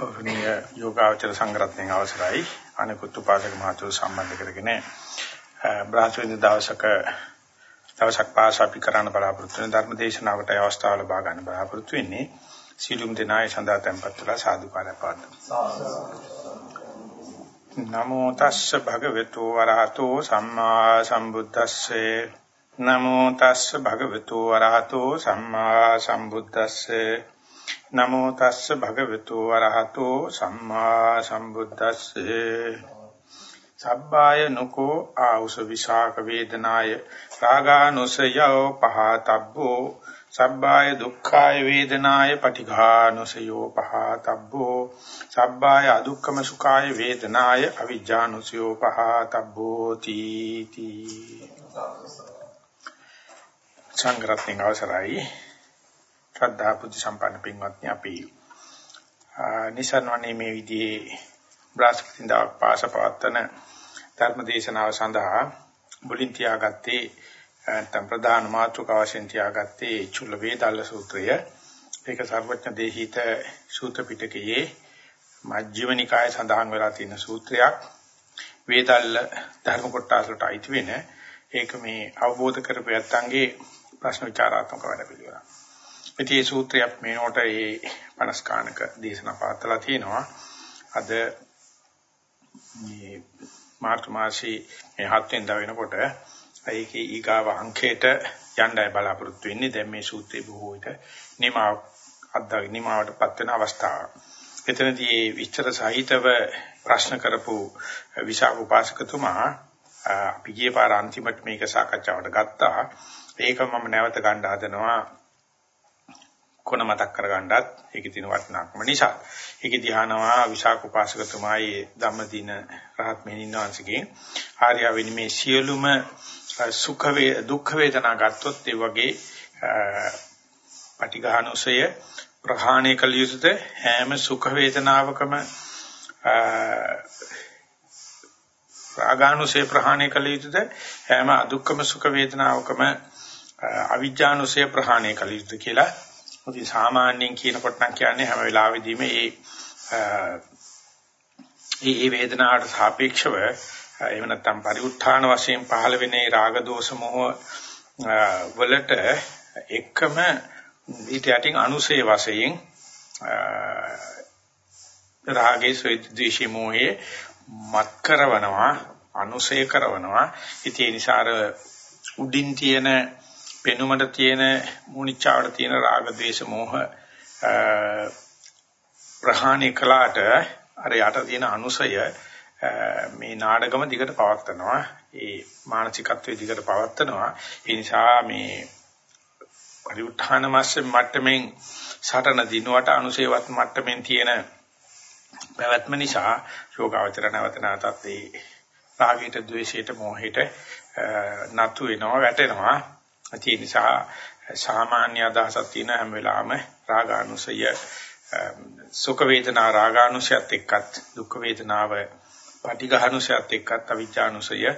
ගෞරවනීය යෝගාචර සංග්‍රහයෙන් අවසරයි. අනිකුත් උපාසක මහතුරු සම්බන්ධ කරගෙන බ්‍රහස්පති දවසක දවසක් පාස අපි කරන්න බලාපොරොත්තු වෙන ධර්ම දේශනාවට අවස්ථාව ලබා ගන්න බලාපොරොත්තු වෙන්නේ. සීලුම් දෙනාය සඳහා tempත් වෙලා සාදු පාරපාත නමෝ තස්ස භගවතු වරහතෝ සම්මා සම්බුද්දස්සේ. නමෝ තස්ස භගවතු වරහතෝ සම්මා සම්බුද්දස්සේ. නමෝ තස්ස භගවතු වරහතෝ සම්මා සම්බුද්දස්සේ. සබ්බාය නුකෝ ආවුස විසාක වේදනාය. රාගානුසයෝ පහතබ්බෝ. සබ්බාය දුක්ඛාය වේදනාය පටිඝානුසයෝ පහතබ්බෝ. සබ්බාය අදුක්ඛම සුඛාය වේදනාය අවිජ්ජානුසයෝ පහතබ්බෝ. තීති. සංග්‍රහයෙන් අවසරයි. ශ්‍රද්ධා බුද්ධ සම්පන්න පින්වත්නි අපි නිසන්වනේ මේ විදිහේ බ්‍රාස්පතින්දා පාසපවත්තන ධර්ම දේශනාව සඳහා මුලින් තියාගත්තේ නැත්නම් ප්‍රධාන මාතෘකාව වශයෙන් තියාගත්තේ චුල්ල වේදල්ල සූත්‍රය. ඒක සර්වඥ දේශිත සූත්‍ර පිටකයේ මජ්ක්‍ධිම නිකායේ සඳහන් වෙලා තියෙන සූත්‍රයක්. වේදල්ල ධර්ම කොටස වලට අයිති වෙන ඒක මේ අවබෝධ කරපු යත්තන්ගේ ප්‍රශ්න විචාරාත්මක වැඩ පිළිවෙලක්. ඉතින් මේ සූත්‍රයක් මේනකොට ඒ 50 කාණක දේශනා පාත්තලා තියෙනවා. අද මේ මාර්ච් මාසයේ මේ 7 වෙනිදා වෙනකොට ඒකේ ඊගාව අංකයට යන්නයි බලාපොරොත්තු වෙන්නේ. දැන් මේ සූත්‍රේ බොහෝ විට නිමාව අද්දා නිමාවටපත් වෙන අවස්ථාව. එතනදී විස්තර සහිතව ප්‍රශ්න කරපු විශාඛ උපාසකතුමා අපි ගිය පාර අන්තිමට මේක සාකච්ඡාවට ගත්තා. ඒක මම නැවත ගන්න හදනවා කොන මතක් කරගන්නත් ඒකේ තියෙන වටිනාකම නිසා. ඒකේ ධ්‍යානවා විශාඛ උපාසකතුමායි ධම්මදින රහත් මෙහිණින්වංශගේ ආර්යවෙනි මේ සියලුම සුඛ වේ දුක්ඛ වේදනා ගත්තොත් ඒ වගේ පටිඝානුසය ප්‍රහාණය කළ යුතුද හැම සුඛ වේදනාවකම රාගානුසය ප්‍රහාණය කළ යුතුද හැම අදුක්කම සුඛ වේදනාවකම අවිජ්ජානුසය ප්‍රහාණය කළ යුතුද කියලා මොකද සාමාන්‍යයෙන් කියනකොට නම් කියන්නේ හැම වෙලාවෙදීම මේ මේ මේ වේදනාවට සාපේක්ෂව එහෙම නැත්නම් පරිඋත්ථාන වශයෙන් පහළ වෙන රාග දෝෂ මොහ වලට එකම ඊට යටින් අනුසේ වශයෙන් රාගේ ද්වේෂී මොහේ මත් කරවනවා අනුසේ කරවනවා. ඉතින් ඒ නිසා උඩින් තියෙන පෙනුමට තියෙන මුනිච්චාවට තියෙන රාග ద్వේෂ මෝහ ප්‍රහාණය කළාට අර යට තියෙන අනුසය මේ නාඩගම දිගට පවත්නවා ඒ මානසිකත්වයේ දිගට පවත්නවා ඒ නිසා මේ පරිඋත්ථාන මාසෙ මට්ටමින් සටන දිනුවට අනුසේවත් මට්ටමින් තියෙන පැවැත්ම නිසා යෝගාවචර නැවත නැවතත් ඒ රාගයට ද්වේෂයට මොහයට නතු වෙනවා වැටෙනවා. ඒ නිසා සාමාන්‍ය අදහසක් තියෙන හැම වෙලාවෙම රාගානුසය සුඛ වේදනා රාගානුසයත් එක්කත් දුක්ඛ වේදනාව පටිඝානුසයත් එක්කත් අවිජ්ජානුසය ඒ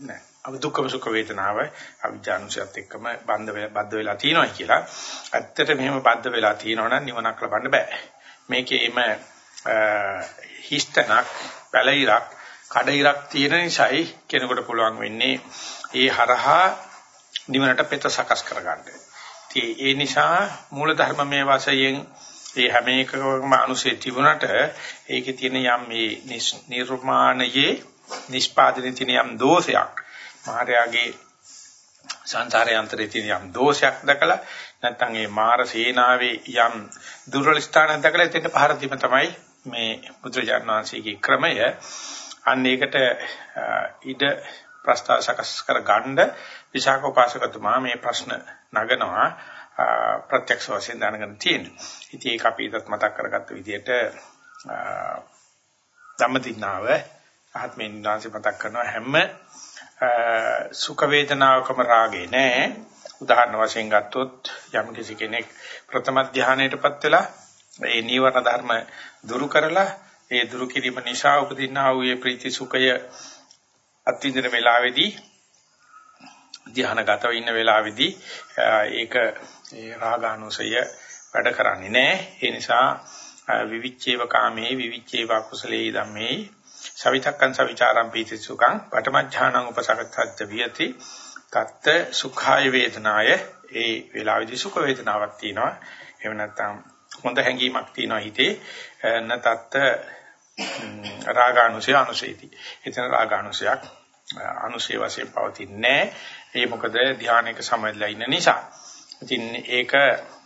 නෑ අව දුක්ඛ සුඛ වේදනාව අවිජ්ජානුසයත් එක්කම බද්ධ වෙලා බද්ධ වෙලා තියෙනවා කියලා. ඇත්තට මෙහෙම බද්ධ වෙලා තියෙනවා නම් නිවනක් ලබන්න බෑ. මේකේම හිස්තනක් පැලිරක් කඩිරක් තියෙන නිසායි කෙනෙකුට පුළුවන් වෙන්නේ ඒ හරහා නිවනට පෙත සකස් කරගන්න. ඉතින් ඒ නිසා මූල ධර්මමය වශයෙන් ඒ හැම එකකම අනුසය තිබුණට ඒකේ තියෙන යම් මේ නිර්මාණයේ නිෂ්පාදනයේ තියෙන යම් දෝෂයක් මහරයාගේ සංසාරයේ අන්තරයේ තියෙන යම් දෝෂයක් දැකලා නැත්නම් ඒ මාර සේනාවේ යම් දුර්වල ස්ථානයක් දැකලා එතෙන්ට පහර දීම තමයි මේ බුදුරජාණන් වහන්සේගේ ක්‍රමය. අන්න ඒකට ඉඩ ප්‍රස්තාව සකස් කර ගන්න විශාඛ උපාසකතුමා මේ ප්‍රශ්න නගනවා ප්‍රත්‍යක්ෂ වශයෙන් දැනගෙන තියෙනවා. ඉතින් ඒක අපි ඉදත් මතක් කරගත්ත විදිහට ධම්මදිනාව ආත්මෙන් දාන්සි මතක් කරනවා හැම සුඛ වේදනාවකම රාගේ නෑ. උදාහරණ වශයෙන් ගත්තොත් යම් කිසි කෙනෙක් ප්‍රථම ධානයටපත් වෙලා ඒ නීවරණ ධර්ම දුරු කරලා ඒ දුරු කිරීම නිසා උපදින්නා වූ ප්‍රීති සුඛය අත්විඳින වෙලාවේදී ධානගතව ඉන්න වෙලාවේදී ඒක ඒ රාගානුසය වැඩ කරන්නේ නැහැ. ඒ නිසා විවිච්ඡේව කාමේ විවිච්ඡේව කුසලේ ධම්මේ සවිතක්කං සවිචාරම් පීති සුඛං පඨමඥානං උපසකත්තත් වියති තත්ත සුඛාය වේදනාය. ඒ වේලාවේදී සුඛ වේදනාවක් තියෙනවා. එහෙම නැත්නම් හොඳ හැඟීමක් තියෙනවා හිතේ. නතත්ත රාගානුසය අනුසේති. එතන රාගානුසයක් අනුසය වශයෙන් පවතින්නේ ඒ මොකද ධානයක සමවැදලා ඉන්න නිසා. ඉතින් ඒක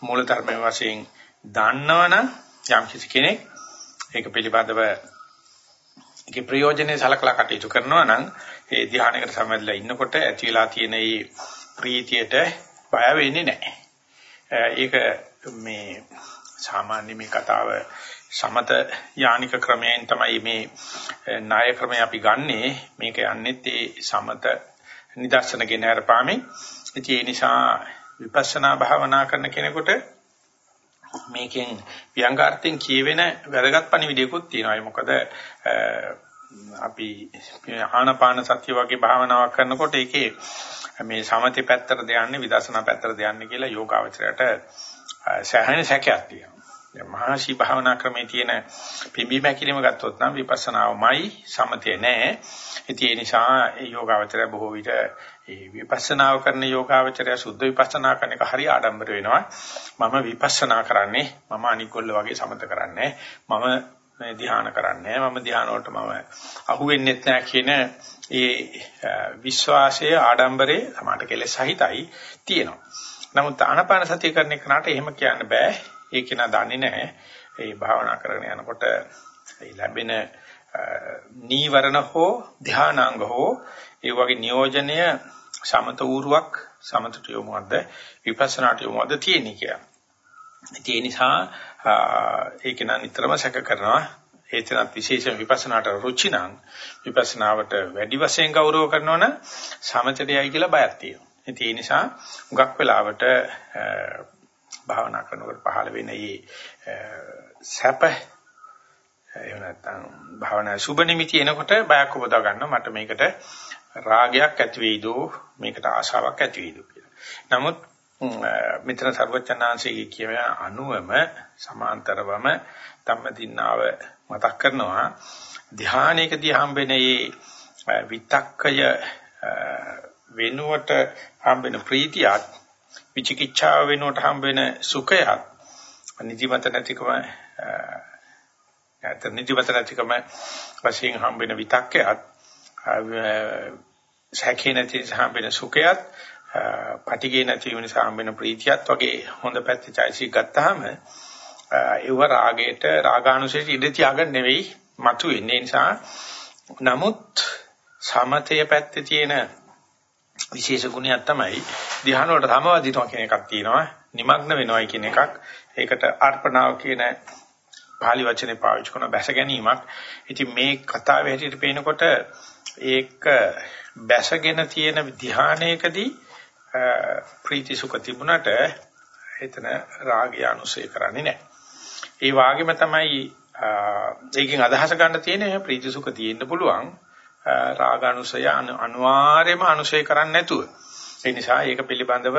මූල ධර්මයේ වශයෙන් දන්නවනම් යම් කිසි කෙනෙක් ඒක පිළිබඳව ඒකේ ප්‍රයෝජනේ සලකලා කටයුතු කරනවා නම් ඒ ධානයකට සමවැදලා ඉන්නකොට ඇති වෙලා තියෙන මේ ප්‍රීතියට බය වෙන්නේ නැහැ. ඒක මේ සාමාන්‍ය මේ කතාව සමත යානික ක්‍රමයෙන් තමයි මේ ණය ක්‍රමය අපි ගන්නෙ මේක යන්නේත් ඒ සමත නිදර්ශන ගෙන හරපාමින් ඒ නිසා විපස්සනා භාවනා කරන කෙනෙකුට මේකෙන් ව්‍යංගාර්ථයෙන් කියවෙන වැදගත් පණිවිඩයක්ත් තියෙනවා. ඒ මොකද අපි ආනාපාන සතිය වගේ භාවනාවක් කරනකොට ඒකේ මේ සමථි පැත්තට දෙන්නේ විදර්ශනා පැත්තට දෙන්නේ කියලා යෝගාවචරයට සෑහෙන සැකයක් තියෙනවා. දැන් මහාශී භාවනා ක්‍රමේ තියෙන පිම්බීම හැකිලිම ගත්තොත් නම් විපස්සනාවමයි සමතේ නෑ. ඉතින් ඒ නිසා ඒ යෝගාවචරය බොහෝ විට ඒ විපස්සනාව කරන යෝගාවචරය සුද්ධ විපස්සනා කරන එක හරි ආඩම්බර වෙනවා. මම විපස්සනා කරන්නේ මම අනිකොල්ල වගේ සමත කරන්නේ. මම මේ ධ්‍යාන කරන්නේ. මම ධ්‍යාන වලට මම අහු වෙන්නේ නැහැ කියන ඒ විශ්වාසයේ ආඩම්බරේ සමාට කෙලෙස් සහිතයි තියෙනවා. නමුත් ආනාපාන සතිය කරන එකට එහෙම කියන්න බෑ. ඒක නා දන්නේ නැහැ. ඒ භාවනා කරගෙන යනකොට ඒ ලැබෙන නීවරණ හෝ ධානාංග හෝ ඒ වගේ නියෝජනය සමත ඌරුවක් සමතට යොමුවද්ද විපස්සනාට යොමුවද්ද තියෙන්නේ කියලා. ඒ නිසා ඒක නම් නිතරම සැක කරනවා ඒතනත් විශේෂ විපස්සනාට රුචි නම් විපස්සනාවට වැඩි වශයෙන් ගෞරව කරනවා නම් සමතටයයි කියලා බයක් තියෙනවා. ඒ නිසා හුඟක් වෙලාවට භාවනා කරනකොට පහළ වෙන මේ සැප එහෙම නැත්නම් භාවනා සුබ නිමිති එනකොට බයක් උපදව ගන්නවා. මට මේකට රාගයක් ඇති වෙයිද? මේකට ආශාවක් ඇති වෙයිද කියලා. නමුත් මෙතන සර්වචනාංශයේ කියන අනුවම සමාන්තරවම ධම්මදින්නාව මතක් කරනවා. ධානයකදී හම්බෙනේ විතක්කය වෙනුවට හම්බෙන ප්‍රීතියත් විචිකිච්ඡාව වෙනුවට හම්බෙන සුඛයත් නිදිමත නැතිකම නැත්නම් නිදිමත නැතිකම වශයෙන් හම්බෙන විතක්කයත් සැකේ නැති හම්බෙන සුඛයත් පටිගේ නැති වෙන නිසා හම්බෙන ප්‍රීතියත් වගේ හොඳ පැත්තේ චෛසික ගත්තාම ඒව රාගයට රාගානුසයට ඉඳ තියාගන්න නෙවෙයි මතුවෙන්නේ. නිසා නමුත් සමතය පැත්තේ තියෙන විශේෂ ගුණයක් තමයි ධ්‍යාන වලට සමවදිනවා කියන එකක් තියෙනවා নিমগ্ন වෙනවයි කියන එකක් ඒකට අර්පණාව කියන pāli වචනේ පාවිච්චි කරන බැස ගැනීමක් ඉතින් මේ කතාවේ හැටියට පේනකොට ඒක බැසගෙන තියෙන ධ්‍යානයකදී ප්‍රීති සුඛ තිබුණට එතන රාගය අනුසය කරන්නේ නැහැ. ඒ වාගෙම තමයි ඒකෙන් අදහස ගන්න තියෙන්නේ ප්‍රීති සුඛ තියෙන්න පුළුවන් රාගානුසය අනිවාර්යයෙන්ම අනුසය කරන්නේ නැතුව. ඒ නිසා ඒක පිළිබඳව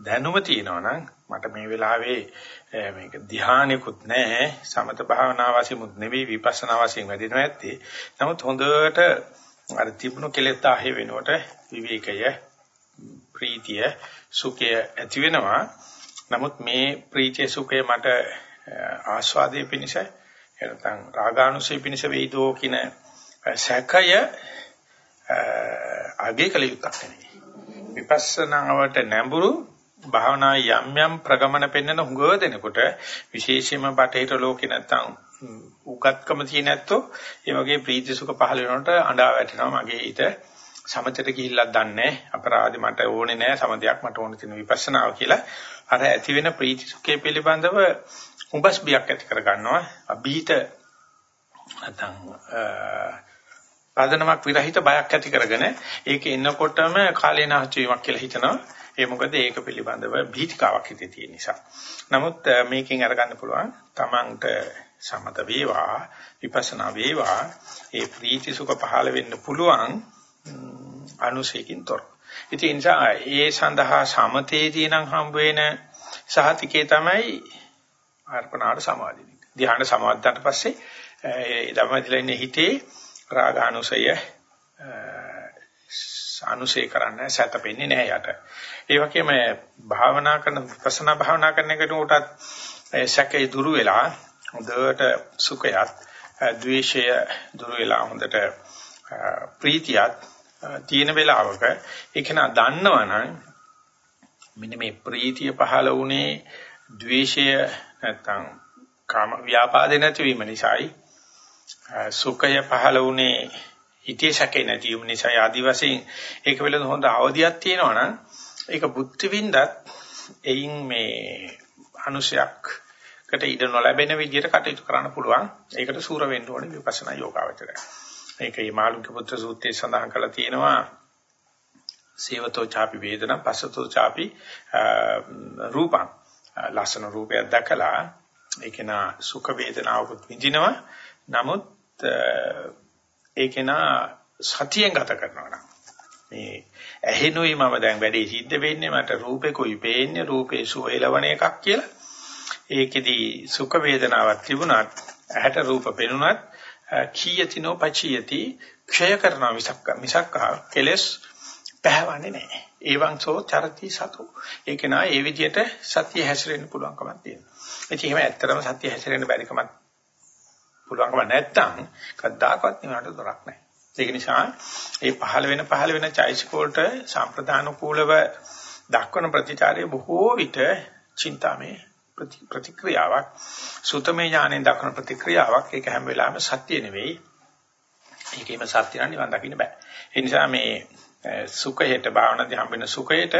දැනුම තියෙනවා නම් මට මේ වෙලාවේ මේක ධානයකුත් නැහැ සමත භාවනා වශයෙන්මුත් නෙවෙයි විපස්සනා වශයෙන් වැඩිනවා ඇත්තේ. නමුත් හොඳට අර තිබුණු කෙලෙස් ආහේ වෙනකොට විවේකය ප්‍රීතිය සුඛය ඇති වෙනවා. නමුත් මේ ප්‍රීතිය සුඛය මට ආස්වාදයේ පිණිස එනතන් රාගානුසය පිණිස වේදෝ කියන සැකය අගේ කල යුක්තක් නෙවෙයි. විපස්සනාවට නැඹුරු භාවනා යම් යම් ප්‍රගමන පෙන්වන හුඟ දෙනකොට විශේෂයෙන්ම බටහිර ලෝකේ නැත්තම් උගත්කම තියෙන නැත්තෝ ඒ වගේ ප්‍රීති සුඛ පහළ වෙනකොට අඬා වැටෙනවා මගේ ඊට සමතට ගිහිල්ලක් දන්නේ අපරාධි මට ඕනේ නෑ සමතයක් මට ඕනේ තියෙන විපස්සනාව කියලා. අර ඇති වෙන ප්‍රීති සුඛය පිළිබඳව උඹස් බියක් ඇති කර ගන්නවා අභීත නැත්නම් පදනමක් විරහිත බයක් ඇති කරගෙන ඒක එනකොටම කාලේනාහච වීමක් කියලා හිතනවා. ඒ මොකද ඒක පිළිබඳව භීතිකාවක් හිතේ තියෙන නිසා. නමුත් මේකෙන් අරගන්න පුළුවන් තමන්ට සමත වේවා විපස්සනා වේවා ඒ ප්‍රීති සුඛ පහළ වෙන්න පුළුවන් අනුසයකින් තොර. ඉතින් ඒ නිසා ඒ සඳහා සමතේ තියෙනම් හම්බ වෙන සහතිකේ තමයි අර්පණාට සමාදින එක. ධ්‍යාන සමාද්දාට පස්සේ ඒ ධම්මදිලා ඉන්නේ හිතේ රාගානුසය අනුසය කරන්න සැතපෙන්නේ නැහැ යට. ඒ වගේම භාවනා කරන විපස්සනා භාවනා කරන එකට උටත් සැකේ දුරු වෙලා හොඳට සුඛයත් ද්වේෂය දුරු වෙලා හොඳට ප්‍රීතියත් තියෙන වෙලාවක ඒක නා දන්නවනම් මෙන්න මේ ප්‍රීතිය පහළ වුණේ ද්වේෂය නැත්තම් කාම ව්‍යාපාදේ නැතිවීම නිසායි සුඛය පහළ වුණේ හිතේ සැකේ නැතිවීම නිසා ආදි වශයෙන් ඒක වෙලද හොඳ අවදියක් තියෙනවා නම් ඒක බුද්ධ විඳත් එයින් මේ අනුශයක්කට ඉඩ නොලැබෙන විදිහට කටයුතු කරන්න පුළුවන්. ඒකට සූර වෙන්න ඕනේ විපස්සනා යෝගාවචරය. මේකේ මාළුක්‍ය පුත්‍ර සූත්‍රයේ සඳහන් කරලා තියෙනවා සේවතෝ ചാපි වේදනා පස්සතෝ ചാපි රූපං ලස්සන රූපයක් දැකලා ඒක නා සුඛ වේදනාවකුත් විඳිනවා නමුත් ඒක නා සතියෙන් ගත කරනවා නම් මේ ඇහෙනුයි මම දැන් වැඩේ සිද්ධ වෙන්නේ මට රූපේකුයි පේන්නේ රූපේ සුවයලවණ එකක් කියලා ඒකෙදි සුඛ වේදනාවක් තිබුණත් ඇහැට රූප පෙනුනත් කීයතිනෝ පචියති ක්ෂය කරනවා මිසක් මිසක් කෙලස් පැහැවන්නේ නැහැ. ඒවංසෝ චරති සතු. ඒක නා ඒ විදිහට සත්‍ය හැසිරෙන්න පුළුවන්කමක් තියෙනවා. ඉතින් එහෙම ඇත්තටම සත්‍ය හැසිරෙන්න බැරිකමක් පුළුවන්කම නැත්තම් කද්දාකවත් නිවනට දොරක් නැහැ. ඒක නිසා මේ පහළ වෙන පහළ වෙන චෛසික වලට සම්ප්‍රදාන කූලව දක්වන ප්‍රතිචාරය බොහෝ විට චින්තාමේ ප්‍රතික්‍රියාවක් සුතමේ ඥාණයෙන් දක්වන ප්‍රතික්‍රියාවක්. ඒක හැම වෙලාවෙම සත්‍ය නෙවෙයි. ඒකේම සත්‍ය නම් නිවන් දකින්න බෑ. ඒ නිසා මේ සුඛයට භාවනාදී හම්බෙන සුඛයට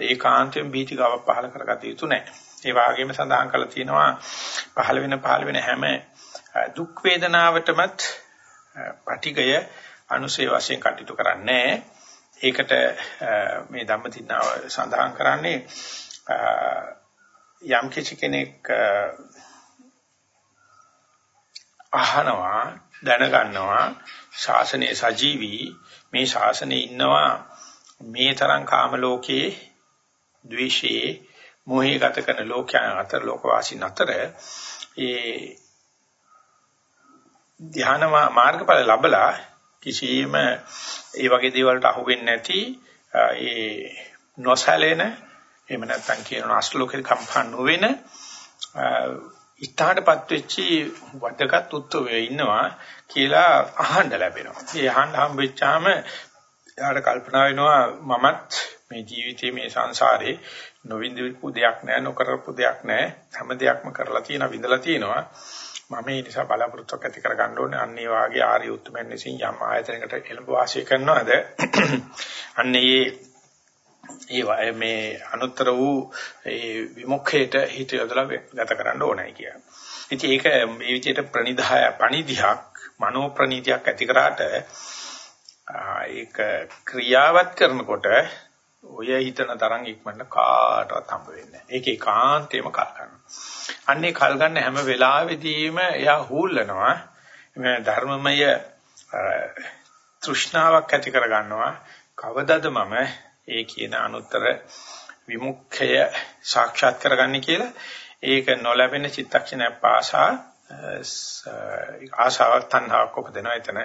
ඒකාන්තයෙන් බීතිකාවක් පහල කරගත යුතු නැහැ ඒ වගේම සඳහන් කරලා තියෙනවා පහළ වෙන පහළ වෙන හැම දුක් වේදනාවටමත් පටිගය අනුසේ වශයෙන් කටයුතු කරන්නේ. ඒකට මේ ධම්මදිනාව සඳහන් කරන්නේ යම් කිසි කෙනෙක් අහනවා දැනගන්නවා ශාසනයේ සජීවී මේ ශාසනයේ ඉන්නවා මේ තරම් කාම ලෝකයේ ද්වේෂයේ මොහේ ගත කරන ලෝකයන් අතර ලෝකවාසීන් අතර ඒ ධ්‍යාන මාර්ගඵල ලැබලා කිසියම් ඒ වගේ දේවල්ට අහු වෙන්නේ නැති ඒ නොසැලෙන එහෙම නැත්නම් කියනවා අශ්ලෝකේ කම්පා නොවෙන ඉස්හාටපත් වෙච්චි වදගත් උත්තරය ඉන්නවා කියලා අහන්න ලැබෙනවා. ඒ අහන්න හම්බෙච්චාම එයාට කල්පනා වෙනවා මමත් මේ ජීවිතයේ මේ සංසාරේ නොවිඳපු දෙයක් නැහැ නොකරපු දෙයක් නැහැ හැම දෙයක්ම කරලා තියෙනවා විඳලා තියෙනවා මම ඒ නිසා බලාපොරොත්තුක් ඇති කර ගන්න ඕනේ අන්න ඒ වාගේ ආර්ය උත්තරමෙන් විසින් යම් ආයතනයකට එළඹ වාසය කරනවාද අන්න ඒ ඒ මේ අනුත්තර වූ ඒ විමුක්ඛයට හිත යොදලා ගත කරන්න ඕනයි කියන්නේ. ඉතින් ඒක මේ විදිහට ප්‍රනිදාය පණිදිහක් මනෝ ප්‍රනීතියක් ඇති කරාට ඒක ක්‍රියාවත් කරනකොට ඔය හිතන තරම් ඉක්මනට කාටවත් හම්බ වෙන්නේ නැහැ. ඒකේ කාන්තේම කල් ගන්නවා. අන්නේ කල් ගන්න හැම වෙලාවෙදීම එයා හූල්ලනවා. මේ ධර්මමය තෘෂ්ණාවක් ඇති කර ගන්නවා. කවදද මම ඒ කියන අනුත්තර විමුක්ඛය සාක්ෂාත් කරගන්නේ කියලා ඒක නොලැබෙන චිත්තක්ෂණය පාසා ආශාවක් තණ්හාවක් උපදිනවා එතන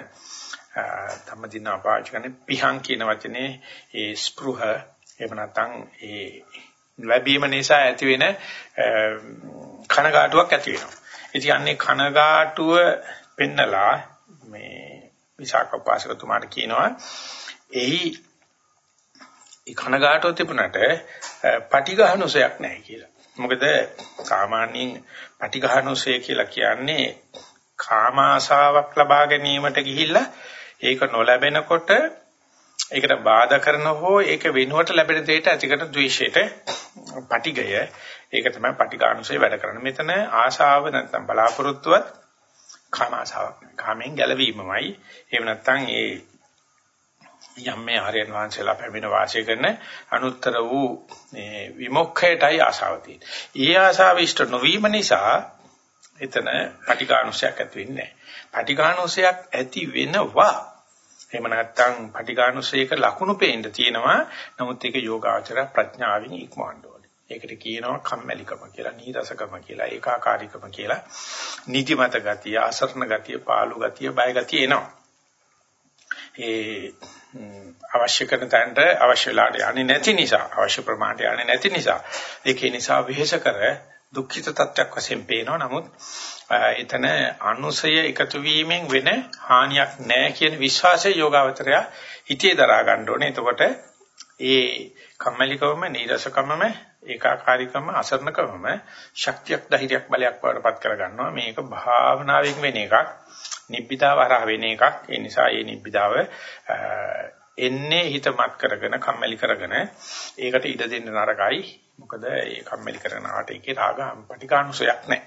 ධම්මදින අපාචකනේ පිහං කියන වචනේ ඒ ස්පෘහ එහෙම නැත්නම් ඒ ලැබීම නිසා ඇති වෙන කනගාටුවක් ඇති වෙනවා. ඉතින් අන්නේ කනගාටුව පෙන්නලා මේ විසාකපාසකතුමාට කියනවා එහි ඒ කනගාටුව තිබුණට පටිඝානුසයක් නැහැ කියලා. මොකද සාමාන්‍යයෙන් පටිඝානුසය කියලා කියන්නේ කාම ආශාවක් ලබා ගැනීමට ගිහිල්ලා ඒක නොලැබෙනකොට ඒකට බාධා කරන හෝ ඒක වෙනුවට ලැබෙන දෙයට ඇතිකට ද්වේෂයට පටිගය ඒක තමයි පටිඝානුසය වැඩ කරන්නේ. මෙතන ආශාව නැත්නම් බලාපොරොත්තුවත් කාම ආශාවක්. කාමෙන් ගැලවීමමයි. එහෙම නැත්නම් ඒ යම් මේ ආර්යයන් වහන්සේලා පැමිණ වාසය කරන අනුත්තර වූ මේ විමුක්ඛයටයි ආශාව තියෙන්නේ. ඊ ආශාව ඉෂ්ට නොවීම නිසා එතන පටිඝානුසයක් ඇති වෙන්නේ නැහැ. පටිඝානුසයක් ඇති වෙනවා එහෙම නැත්නම් පටිඝානුසයක ලකුණු පේන්න තියෙනවා. නමුත් ඒක යෝගාචර ප්‍රඥාවෙන් ඉක්මවන්න ඕනේ. ඒකට කියනවා කම්මැලිකම කියලා, නීරසකම කියලා, ඒකාකාරීකම කියලා. නිදිමත ගතිය, අසරණ ගතිය, පාළු ගතිය, බය ගතිය එනවා. ඒ අවශ්‍ය කරන තැනට අවශ්‍ය වෙලාවට යන්නේ නැති නිසා, අවශ්‍ය ප්‍රමාණයට යන්නේ නැති නිසා, ඒකේ නිසා වෙහෙස කර දුක්ඛිත තත්ත්වයක් වශයෙන් පේනවා. නමුත් එතන අනුසය එකතු වීමෙන් වෙන හානියක් නැහැ කියන විශ්වාසය යෝගාවචරය හිතේ දරා ගන්න ඕනේ. එතකොට ඒ කම්මැලිකවම, නීරසකමම, ඒකාකාරීකම, අසරණකමම ශක්තියක්, ධෛර්යයක්, බලයක් වඩපත් කර ගන්නවා. මේක භාවනාවෙන් වෙන එකක්. නිබ්බිදාව හරහා වෙන එකක්. ඒ නිසා මේ නිබ්බිදාව එන්නේ හිතමත් කරගෙන, කම්මැලි කරගෙන ඒකට ඉඩ දෙන්න නරකයි. මොකද ඒ කම්මැලි කරන ආටේකේ රාග ප්‍රතිකානුසයක් නැහැ.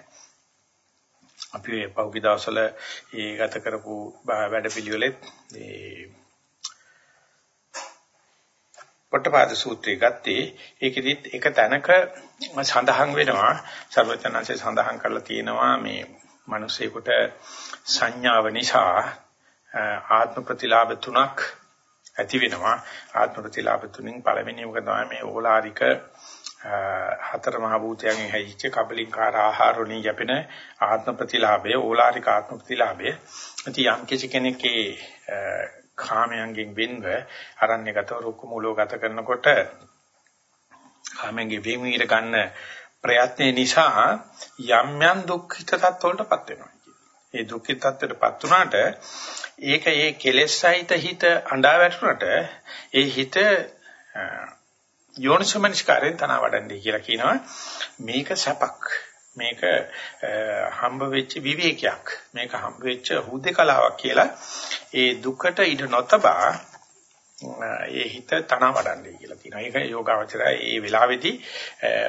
අපි මේ පෞකි දවසල ඒ ගත කරපු වැඩපිළිවෙලෙත් ඒ පොට්ටපාද සූත්‍රය ගත්තේ ඒකෙදිත් එක තැනක සඳහන් වෙනවා සර්වචනanse සඳහන් කරලා තියෙනවා මේ මිනිසෙකුට සංඥාව නිසා ආත්ම ප්‍රතිලාභ තුනක් ඇති වෙනවා ආත්ම ප්‍රතිලාභ තුنين පළවෙනිම එක තමයි මේ ඕලාරික හතර මහ භූතයන්ගෙන් හැදිච්ච කබලින්කාර ආහාර වලින් යැපෙන ආත්ම ප්‍රතිලාභය ඕලාරික ආත්ම ප්‍රතිලාභය. ඉතින් යම් කිසි කෙනෙක්ගේ කාමයන්ගෙන් වෙන්ව අරණ්‍යගතව රුක්ක මූලව ගත කරනකොට කාමයන්ගේ වෙන්වීර ගන්න ප්‍රයත්නේ නිසා යම් යම් දුක්ඛිත තත්ත්වවලටපත් වෙනවා ඒ දුක්ඛිත තත්ත්වයටපත් වුණාට ඒක ඒ කෙලෙස් සහිත හිත අඬා වැටුණට ඒ හිත යෝනිසමනිස්කාරයෙන් තන වඩන්නේ කියලා කියනවා මේක සැපක් මේක හම්බ වෙච්ච විවේකයක් මේක හම්බ වෙච්ච හුදේකලාවක් කියලා ඒ දුකට ඉඩ නොතබා ඒ හිත තන වඩන්නේ කියලා කියනවා. ඒක යෝගාවචරය ඒ වෙලාවේදී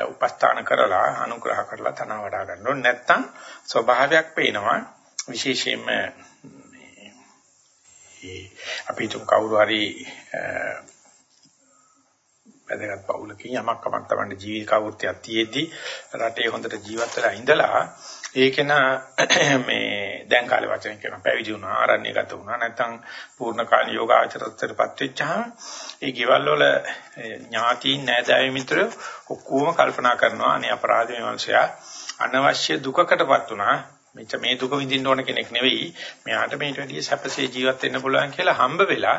උපස්ථාන කරලා අනුග්‍රහ කරලා තන වඩා ගන්න ඕනේ. නැත්තම් ස්වභාවයක් පේනවා විශේෂයෙන්ම අපි තුන් කවුරු හරි වැදගත් පවුලකින් යමක් කමක් තමයි ජීවිත කවෘත්තියක් තියේදී රටේ හොඳට ජීවත් වෙලා ඉඳලා ඒකේන මේ දැන් කාලේ වචන කියන පැවිදි වුණා ආරණ්‍යගත වුණා නැත්නම් පූර්ණ කාල යෝගාචරතරපත් වෙච්චාම ඒ ගෙවල් වල ඥාතීන් නෑදෑය මිත්‍රයෝ ඔක්කොම කල්පනා කරනවා අනේ අපරාධ මේ මිනිසයා අනවශ්‍ය දුකකටපත් වුණා. මෙච්ච මේ දුක විඳින්න ඕන කෙනෙක් නෙවෙයි. මෙයාට මේට වැඩිය සැපසේ ජීවත් වෙන්න පුළුවන් කියලා හම්බ වෙලා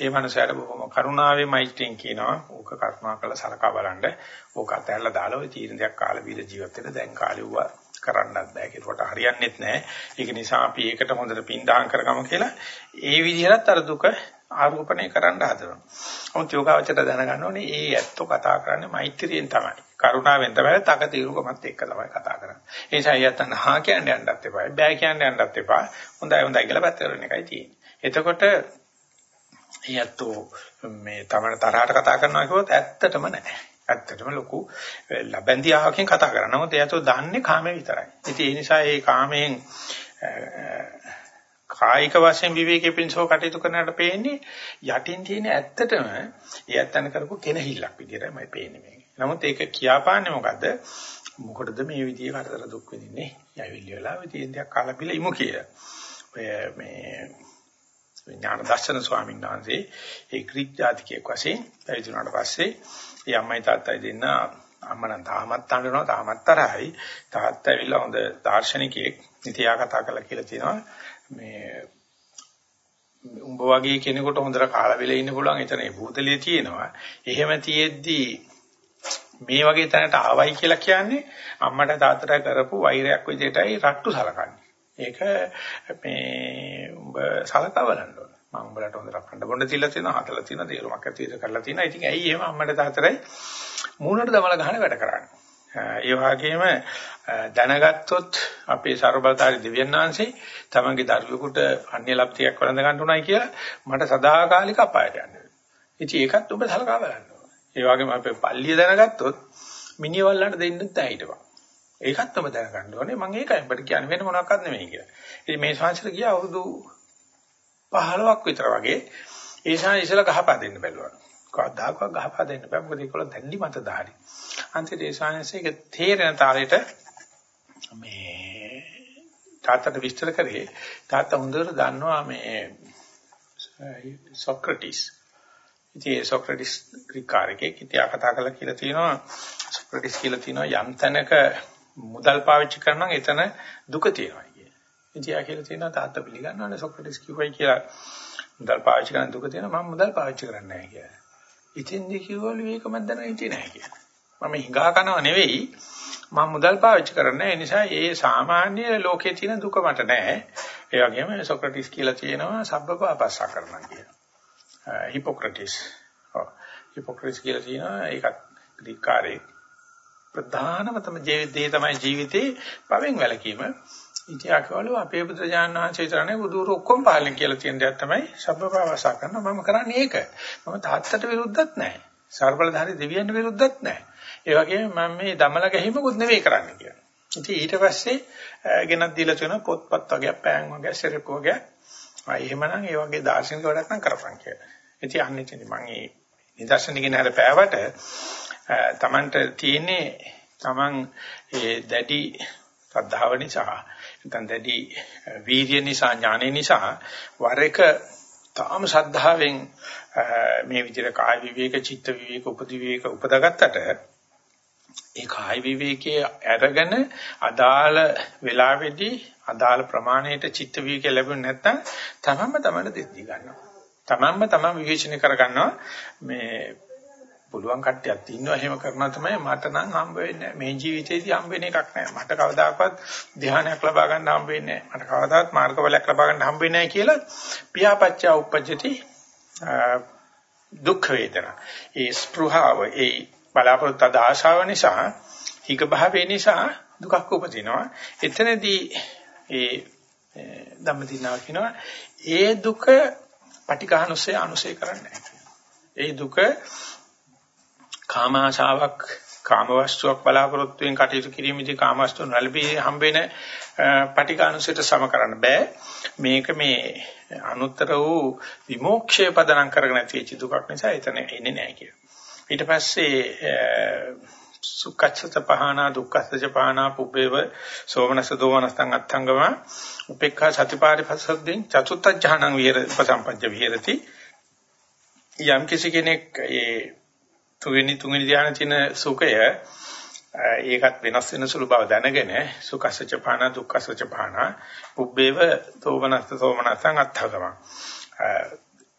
ඒ මනුස්සයාට බොහොම කරුණාවෙන් මෛත්‍රියෙන් කියනවා ඕක කර්මා කළ සලකා බලන්න. ඕක අතහැරලා දාලා ඔය තීරණ දෙයක් කාලා බීලා ජීවත් වෙන්න දැන් කාලේ වුණා කරන්නත් බෑ ඒකට හරියන්නේත් නැහැ ඒක නිසා අපි ඒකට හොඳට පින්දාම් කරගමු කියලා ඒ විදිහට අර දුක ආරෝපණය කරන්න හදනවා. මොකද යෝගාවචර දැනගන්න ඕනේ ඒ ඇත්තෝ කතා කරන්නේ මෛත්‍රියෙන් තමයි. කරුණාවෙන් තමයි තක తీරුකමත් එක්ක තමයි කතා කරන්නේ. ඒ නිසා යත්තන හා කියන්නේ යන්නත් එපා. බෑ කියන්නේ යන්නත් එපා. හොඳයි හොඳයි කියලා පැත්ත කරන එකයි තියෙන්නේ. එතකොට යත්තෝ මේ තමන තරහට කතා කරනවා කිව්වොත් ඇත්තටම නැහැ. ඇත්තටම ලොකු ලැබෙන්දියාවකින් කතා කරනවා. නමුත් එයාට දන්නේ කාමේ විතරයි. ඉතින් ඒ නිසා මේ කාමයෙන් කායික වශයෙන් විවේකයේ පිණිසෝ කටයුතු කරනකට පේන්නේ යටින් තියෙන ඇත්තටම ඒ ඇත්තන කරපු කෙනහිල්ලක් විදියටයි මම පේන්නේ මේක. නමුත් ඒක කියාපාන්නේ මොකද්ද? මොකටද මේ විදිය කරදර දුක් විඳින්නේ? යවිලි වෙලාවෙ තියෙන දෙයක් කාලා බිල ඉමු කියලා. ඔය මේ ඥාන දර්ශන ස්වාමීන් වහන්සේ ඒ ග්‍රීක ජාතිකයෙක් වශයෙන් පැවිදුණාට පස්සේ ඒ අම්මයි තාත්තයි දෙන්න අම්මා නම් තාමත් තනනවා තාමත් තරහයි තාත්තා ඇවිල්ලා හොඳ දාර්ශනිකයෙක් ඉතියා කතා කළා කියලා තියෙනවා මේ උඹ වගේ කෙනෙකුට හොඳට කාලා වෙලා ඉන්න පුළුවන් එතන ඒ භූතලිය තියෙනවා. එහෙම තියෙද්දී මේ වගේ තැනට ආවයි කියලා කියන්නේ අම්මට තාත්තට කරපු වෛරයක් විදිහටයි රට්ටු සලකන්නේ. ඒක මේ උඹ සලකා බලන්න ඕන. මම උඹලට හොඳට කන්න බොන්න තියලා තියෙනවා, හදලා තියෙනවා, දේරුමක් ඇතුලේ කරලා තියෙනවා. ඉතින් ඇයි එහෙම අම්මට තාත්තටයි මූණට දමලා ගහන වැඩ කරන්නේ? ඒ වගේම දැනගත්තොත් අපේ ਸਰබලතාරි දෙවියන් වහන්සේ තමන්ගේ දරුවෙකුට අන්‍ය ලබ්ධියක් වළඳ ගන්න උනායි කියලා මට සදාකාලික අපායට යන්න වෙනවා. ඉතින් ඒකත් ඔබ සලකා බලන්න ඕන. ඒ වගේම අපේ පල්ලිය දැනගත්තොත් මිනිවල්ලන්ට දෙන්න නැහැ හිටපන්. ඒකත් ඔබ දැනගන්න ඕනේ. මම ඒකයි ඔබට කියන්නේ වෙන මොනවක්වත් නෙමෙයි කියලා. ඉතින් මේ ශාංශර ගියා අවුරුදු 15ක් විතර වගේ ඒ ශාංශ ඉස්සලා ගහපා දෙන්න බැලුවා. කවදාකවත් ගහපා දෙන්න බෑ. මොකද ඒකවල දැල්ලි මත දහරි. අන්තිමට ඒ ශාංශයක තේරෙන තාලෙට මේ තාත්තට විස්තර කරේ තාත්තා හොඳට දන්නවා මේ සොක්‍රටිස් ඉතින් ඒ සොක්‍රටිස් රිකාරකේ කිතියා කතා කළා කියලා තියෙනවා සොක්‍රටිස් කියලා තියෙනවා යම් තැනක මුදල් පාවිච්චි කරනවා එතන දුක තියෙනවා කිය. ඉතින් යා කියලා තියෙනවා තාත්තා පිළිගන්නවනේ සොක්‍රටිස් කිව්වයි කියලා මුදල් පාවිච්චි කරන දුක තියෙනවා මම මුදල් පාවිච්චි කරන්නේ නැහැ කියලා. ඉතින් දී කිව්වලු මේක මම දැනගෙන හිටියේ නැහැ කියලා. මම හිඟා කනව නෙවෙයි මම මුදල් පාවිච්චි කරන්නේ ඒ නිසා ඒ සාමාන්‍ය ලෝකයේ තියෙන දුක මට නැහැ. ඒ වගේම සොක්‍රටිස් කියලා තියෙනවා සබ්බපාපස්සා කරනවා කියලා. හිපොක්‍රටිස්. ඔව්. හිපොක්‍රටිස් කියලා තියෙනවා ඒකත් ග්‍රීක කාර්යය. ප්‍රධානම තම දේ තමයි ජීවිතේ පවෙන් වැළකීම. ඉතියාකවල අපේ බුදුජානන වහන්සේ විතරනේ බුදුරු ඔක්කොම පාලනය කියලා තියෙන දෙයක් තමයි සබ්බපාවසා කරනවා. මම කරන්නේ ඒක. මම තාත්තට විරුද්ධත් නැහැ. සර්බලධාරී දෙවියන්ට විරුද්ධත් නැහැ. ඒ වගේම මම මේ දමල ගැහිමකුත් නෙවෙයි කරන්නේ කියලා. ඉතින් ඊට පස්සේ ගෙනත් දීලා තියෙන පොත්පත් වගේ පෑන් වගේ සෙරකු වගේ ආ එහෙමනම් ඒ වගේ දාර්ශනික වැඩක් නම් කරපන් කියලා. ඉතින් අන්නේ ඉතින් මම මේ නිදර්ශනකින් හැර පෑවට තමන්ට තියෙන්නේ තමන් ඒ දැඩි ශ්‍රද්ධාව නිසා නැත්නම් දැඩි වීර්ය නිසා ඥානෙ නිසා වර එක තාම ශ්‍රද්ධාවෙන් මේ විදිහට කාය විවේක චිත්ත විවේක උපදි විවේක උපදාගත්තට ඒ කාය විවේකයේ අරගෙන අදාළ වෙලාවේදී අදාළ ප්‍රමාණයට චිත්ත විවේක ලැබුණ නැත්නම් තමන්ම තමන්ට දෙද්දි ගන්නවා. තමන්ම තමන් විවේචනය කර ගන්නවා මේ පුළුවන් කට්ටියක් ඉන්නවා. එහෙම කරනවා තමයි මට නම් හම්බ වෙන්නේ මේ ජීවිතේදී හම්බ වෙන එකක් නෑ මට කවදාකවත් ධ්‍යානයක් ලබා ගන්න හම්බ වෙන්නේ නෑ මට කවදාවත් මාර්ගඵලයක් ලබා ගන්න හම්බ වෙන්නේ නෑ කියලා පියාපච්චා උපජ්ජති දුක් වේදනා. ඒ ස්පෘහාව ඒ බලාපොරොත්තු අද ආශාව නිසා හික භාවයේ නිසා දුකක් උපදිනවා. එතනදී ඒ ධම්මදිනාව කියනවා ඒ දුක පටිඝානුසය අනුසය කරන්නේ ඒ දුක කාම ආශාවක් කාම වස්තුවක් බලාපොරොත්තුෙන් කටයුතු කිරීමේදී කාම වස්තු නොලැබී හම්බෙන පටිඝානුසයට සම කරන්න බෑ මේක මේ අනුත්තර වූ විමෝක්ෂය පදනම් කරගෙන ඇතිවෙච්ච දුකක් නිසා එතන එන්නේ නැහැ කියලා. ඊට පස්සේ සුඛච්ඡත පහනා දුක්ඛච්ඡ පහනා පුබ්බේව සෝමනස දෝමනස්තං අත්ංගම උපේක්ඛා සතිපාරිපස්සද්දෙන් චතුත්ථ ඥානං විහෙර උපසම්පජ්ජ විහෙරති යම් කිසි කෙනෙක් ඒ තුන්වෙනි තුන්වෙනි ධ්‍යාන තියෙන සුඛය ඒකත් වෙනස් වෙන සුළු බව දැනගෙන සුඛසච පාන දුක්ඛසච පාන පුබ්බේව තෝමනස්ස සෝමනසං අත්ථගම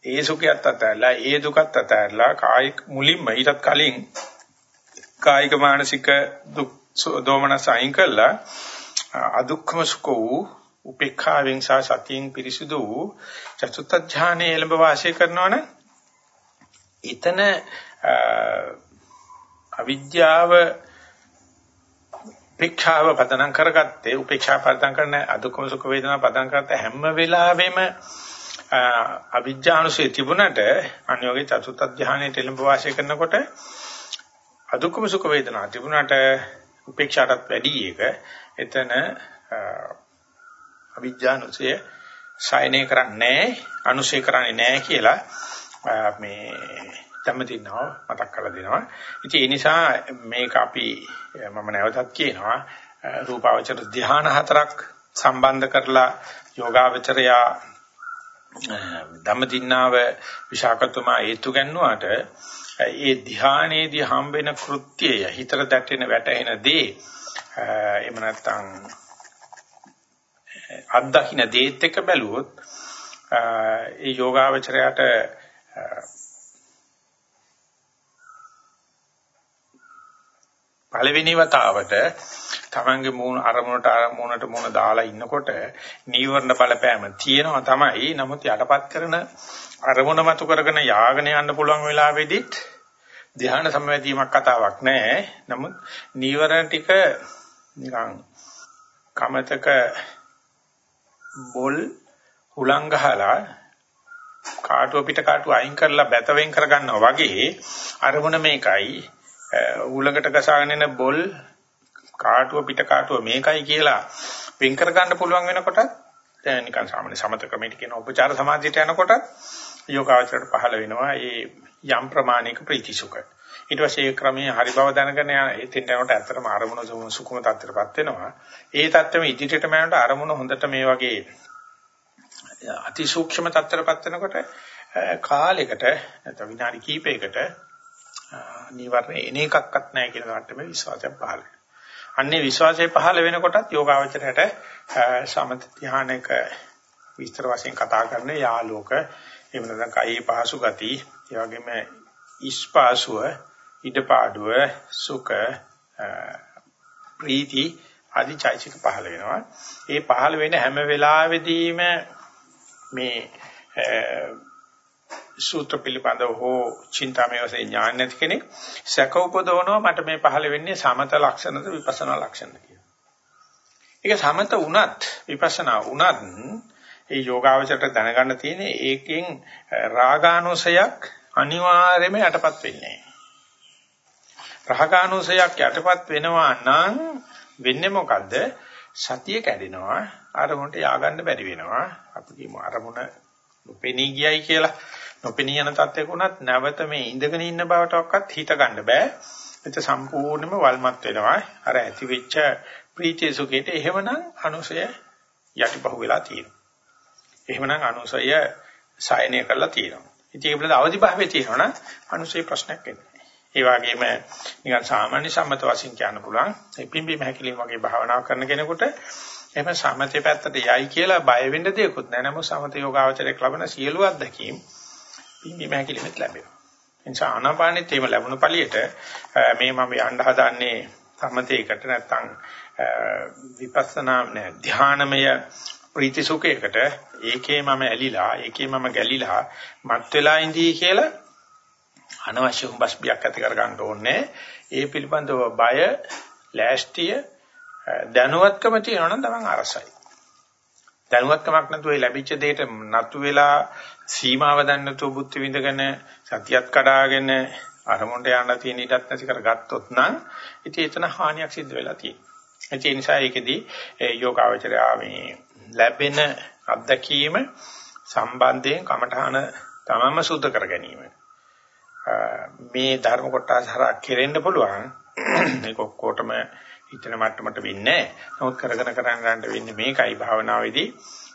ඒ සුඛයත් අතහැරලා ඒ දුකත් අතහැරලා කායික මුලින්ම ඊටත් කලින් කායික මානසික දුක් දෝමනස අයින් කළා. අදුක්ඛම සුඛ වූ උපේක්ඛාවෙන් සහ සතියෙන් පිරිසුදු වූ චතුත්ථ ඥානයේ එළඹ වාසය කරනවනේ එතන අවිද්‍යාව උපේක්ෂාව පදනම් කරගත්තේ උපේක්ෂා පදනම් කරන අදුක්කම සුඛ වේදනා පදනම් කරත හැම වෙලාවෙම අවිජ්ජානුසය තිබුණට අනියෝගේ චතුත් ධානයේ තෙලඹ වාසය කරනකොට අදුක්කම සුඛ වේදනා තිබුණට උපේක්ෂාටත් වැඩි එක. එතන අවිජ්ජානුසය සායනය කරන්නේ අනුසය කරන්නේ නැහැ කියලා මේ ධම්මදිනාව මතක් කරලා දෙනවා. ඉතින් ඒ නිසා මේක අපි මම නැවතත් කියනවා රූපාවචර ධ්‍යාන හතරක් සම්බන්ධ කරලා යෝගාවචරයා ධම්මදිනාව විශාකතුමා හේතු ගන්නුවාට ඒ ධ්‍යානයේදී හම්බෙන කෘත්‍යය හිතට දැටෙන වැටෙන දේ එහෙම නැත්නම් අත්දකින්න දේත් එක බැලුවොත් ඒ යෝගාවචරයට පළවෙනි වතාවට තමන්ගේ මූණ අරමුණට අරමුණට මූණ දාලා ඉන්නකොට නීවරණ බලපෑම තියෙනවා තමයි. නමුත් යටපත් කරන අරමුණ මතු කරගෙන යාගෙන යන්න පුළුවන් වෙලාවෙදිත් ධ්‍යාන සම්වැදීමක් කතාවක් නැහැ. නමුත් නීවරණ ටික නිකන් කමතක බොල් හුලං ගහලා කාටුව පිට කාටුව අයින් කරලා බැත වෙන් කර ගන්නවා වගේ අරමුණ මේකයි ඌලකට ගසාගෙන එන බොල් කාටුව පිට කාටුව මේකයි කියලා වෙන් කර ගන්න පුළුවන් වෙනකොට දැන් නිකන් සාමාන්‍ය සමත ක්‍රමයට කියන උපචාර සමාධියට යනකොට යෝගාවචරයට පහළ වෙනවා ඒ යම් ප්‍රමාණික ප්‍රීතිසුඛ ඊට පස්සේ ඒ ක්‍රමයේ හරි බව දැනගෙන එතෙන්ට යනකොට ඇත්තටම අරමුණ සුකුම තත්ත්වයටපත් වෙනවා. ඒ තත්ත්වෙම ඉදිරියටම යනකොට අරමුණ හොඳට මේ වගේ අතිසූක්ෂම තත්ත්වයටපත් වෙනකොට කාලයකට නැත්නම් විනාඩි කිහිපයකට නීවරණ එන එකක්වත් නැහැ කියන මට්ටමේ විශ්වාසයක් පහළ වෙනවා. අන්නේ විශ්වාසය පහළ වෙනකොටත් යෝගාවචරයට සමත ධානයක විස්තර වශයෙන් කතා කරන්නේ යාලෝක එහෙම නැත්නම් කයේ පහසු ගති ඒ වගේම ඉස්පාසුව ඉඩපාඩුව සුඛ ප්‍රීති ආදී චෛතසික පහළ වෙනවා. ඒ පහළ වෙන හැම වෙලාවෙදීම මේ සූත්‍ර පිළිබඳව හෝ චින්තාමය වශයෙන් ඥාන නැති කෙනෙක් සැක උපදවනවා මට මේ පහළ වෙන්නේ සමත ලක්ෂණද විපස්සනා ලක්ෂණද කියලා. ඒක සමත වුණත් විපස්සනා වුණත් ඒ යෝගාවචරයට දැනගන්න තියෙන්නේ ඒකෙන් රාගානුසයක් අනිවාර්යයෙන්ම යටපත් වෙන්නේ. රාගානුසයක් යටපත් වෙනවා නම් වෙන්නේ මොකද්ද? සතිය කැඩෙනවා අරමුණට ය아가න්න බැරි වෙනවා. අපි කියමු අරමුණ නොපෙනී ගියයි කියලා. නොපෙනී යන තත්යක උනත් නැවත මේ ඉඳගෙන ඉන්න බවටවත් හිත ගන්න බෑ. ඒක සම්පූර්ණයෙන්ම වල්මත් වෙනවා. අර ඇති වෙච්ච ප්‍රීතිය සුඛයට එහෙමනම් අනුසය යටිපහුව වෙලා තියෙනවා. එහෙමනම් අනුසය සායනය කරලා තියෙනවා. ඉතින් ඒක පිළිබඳ අවදි භාවයේ තියෙනවනම් අනුසය ප්‍රශ්නයක් එන්නේ. ඒ වගේම නිකන් සාමාන්‍ය සම්මත වශයෙන් කියන්න පුළුවන්. මේ පිම්බි මහකිලින් වගේ භාවනා කරන කෙනෙකුට එහෙම සමතේ පැත්තට යයි කියලා බය වෙන්න දෙයක්වත් නැහැ. නමුත් සමත යෝගාවචරයක් ලබන සියලු අත්දැකීම් පිම්බි මහකිලිමත් ලැබෙනවා. එනිසා ආනාපානෙත් එහෙම ලැබුණු පළියට මේ මම යන්න හදන්නේ සමතේකට නැත්තම් විපස්සනා නෑ ධානමය ප්‍රීති සුඛයකට. ඒකේ මම ඇලිලා ඒකේ මම ගැලිලා මත් වෙලා ඉඳී කියලා අනවශ්‍ය හුඹස් බියක් ඇති කර ගන්න ඕනේ. ඒ පිළිබඳව බය ලෑස්තිය දැනුවත්කම තියෙනවා නම් තමන් අරසයි. දැනුවත්කමක් නැතුව ඒ ලැබිච්ච දෙයට නතු වෙලා සීමාව දන්නතු බුද්ධ විඳගෙන සතියත් කඩාගෙන අරමුණට යන්න තියෙන ඉඩත් නැති කරගත්තොත් නම් ඉතින් එතන හානියක් සිද්ධ වෙලා තියෙනවා. ඒ නිසා ඒකෙදී යෝගාවචරය මේ ලැබෙන අත්දැකීම සම්බන්ධයෙන් කමඨාන තමම සුද්ධ කර ගැනීම. මේ ධර්ම කොටස හරහා කෙරෙන්න පුළුවන්. මේක ඔක්කොටම හිතන මට්ටමට වෙන්නේ නැහැ. නමුත් කරගෙන කරගෙන යන්න වෙන්නේ මේකයි භාවනාවේදී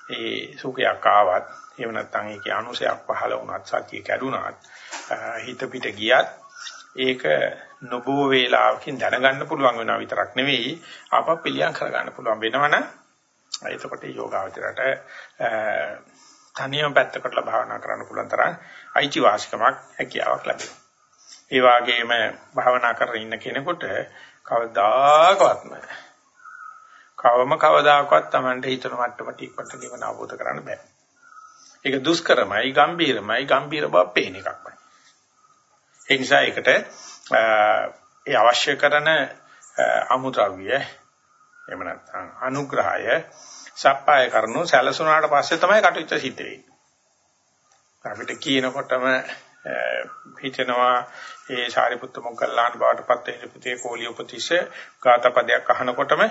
ඒ සුඛයක් ආවත් එහෙම නැත්නම් ඒකේ අනුසයක් පහළ වුණත් සතිය කැඩුනත් හිත පිට ගියත් ඒක නොබෝ වේලාවකින් දැනගන්න පුළුවන් වෙනවා විතරක් නෙවෙයි ආපප්පිලියම් කරගන්න පුළුවන් වෙනවනම් එතකොට යෝගාවචරයට තනියම පැත්තකටලා භාවනා කරන්න පුළුවන් තරම් අයිතිවාසිකමක් හැකියාවක් ලැබෙනවා. ඒ වගේම භාවනා කරගෙන ඉන්න කෙනෙකුට කවදාකවත්ම කවම කවදාකවත් Tamante හිතන මට්ටමට ඉක්මනට නිවන අවබෝධ කරන්න බෑ. ඒක දුෂ්කරමයි, ගම්බීරමයි, ගම්බීර බව පේන එකක්මයි. ඒ නිසා ඒකට ඒ අවශ්‍ය කරන අමුද්‍රව්‍ය එහෙම නැත්නම් අනුග්‍රහය සප්පාය කරනු සැලසුණාට පස්සේ තමයි කටයුත්ත සිද්ධ වෙන්නේ. අපිට කියනකොටම හිතනවා ඒ සාරිපුත්ත මොග්ගල්ලාන බාටපත් වෙන පුතේ කෝලිය උපතිස ගාතපදයක් අහනකොටම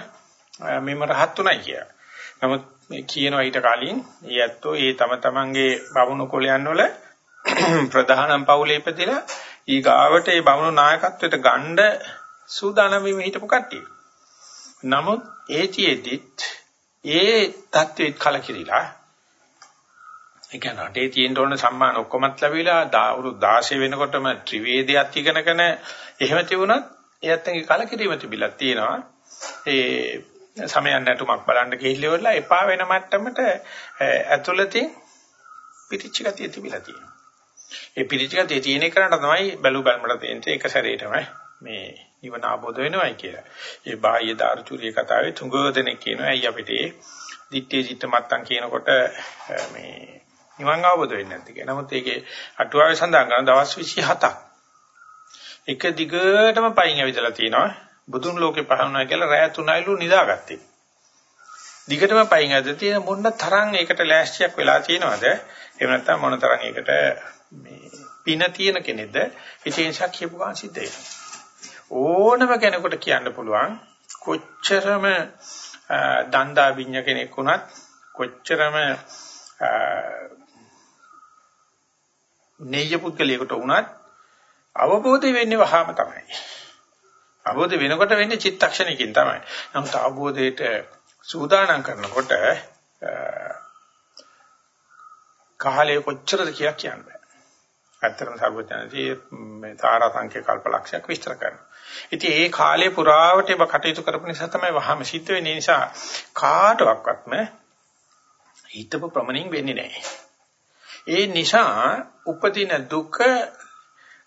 මෙම රහත්ුණයි කිය. නමුත් මේ කියනවා ඊට කලින් ඒ ඇත්තෝ ඒ තම තමන්ගේ බමුණු කුලයන් වල ප්‍රධානම් පවුලේ ඉපදিলা ඊගාවට ඒ බමුණු නායකත්වයට ගණ්ඩ සූදානම් වීම හිටපු කට්ටිය. නමුත් ඒතිෙදිත් ඒ தත්වෙත් කලකිරිලා ඒ කියන්නේ රටේ තියෙන්න ඕන සම්මාන ඔක්කොමත් ලැබිලා අවුරුදු 16 වෙනකොටම ත්‍රිවේදයක් ඉගෙනගෙන එහෙම තිබුණත් එයත් එක්ක කලකිරීම තිබිලා තියෙනවා. ඒ සමයන් නැටුමක් බලන්න ගිහිල්ලා එපා වෙන මට්ටමට ඇතුළතින් පිටිච්ච ගතිය තිබිලා තියෙනවා. ඒ පිටිච්ච ගතිය තියෙන එකට තමයි බැලු බැලමට තියෙන්නේ ඒක සැරේටම මේ නිවන ආબોධ වෙනවයි කියලා. ඒ බාහ්‍ය දාර්චුලිය කතාවේ තුඟ දෙනෙක් කියනවා ඇයි අපිට දිත්තේ සිට මත්තන් කියනකොට මේ නිවන් අවබෝධ වෙන්නේ නැති කියලා. නමුත් ඒකේ අටුවාවේ සඳහන් කරන දවස් 27ක් එක දිගටම පයින් ඇවිදලා තියෙනවා. බුදුන් ලෝකේ පහළුණා කියලා රැය 3යිලු නිදාගත්තේ. දිගටම පයින් ඇවිදලා තියෙන මොන තරම් ඒකට ලෑස්තියක් වෙලා තියෙනවද? එහෙම නැත්නම් මොන තරම් ඒකට මේ පින තියෙන කෙනෙක්ද? ඒ නිසා කියපු ගමන් සිද්ධ වෙනවා. ඕනම කෙනෙකුට කියන්න පුළුවන් කොච්චරම දන්දා විඤ්ඤ කෙනෙක් වුණත් කොච්චරම නෙය්‍ය පුද්ගලයෙකුට වුණත් අවබෝධය වෙන්නේ වහාම තමයි. අවබෝධ වෙනකොට වෙන්නේ චිත්තක්ෂණයකින් තමයි. නමුත් අවබෝධයට සූදානම් කරනකොට කාලය කොච්චරද කියලා කියන්න බෑ. ඇත්තටම සර්වඥාන්සේ මේ තාරාසංඛ්‍ය කල්පලක්ෂයක් විස්තර කරනවා. ඉතින් ඒ කාලේ පුරාවට ඒව කටයුතු කරපු නිසා තමයි වහම සිද්ධ වෙන්නේ. නිසා කාටවත්ම හිතපු ප්‍රමණින් වෙන්නේ නැහැ. ඒ නිසා උපදින දුක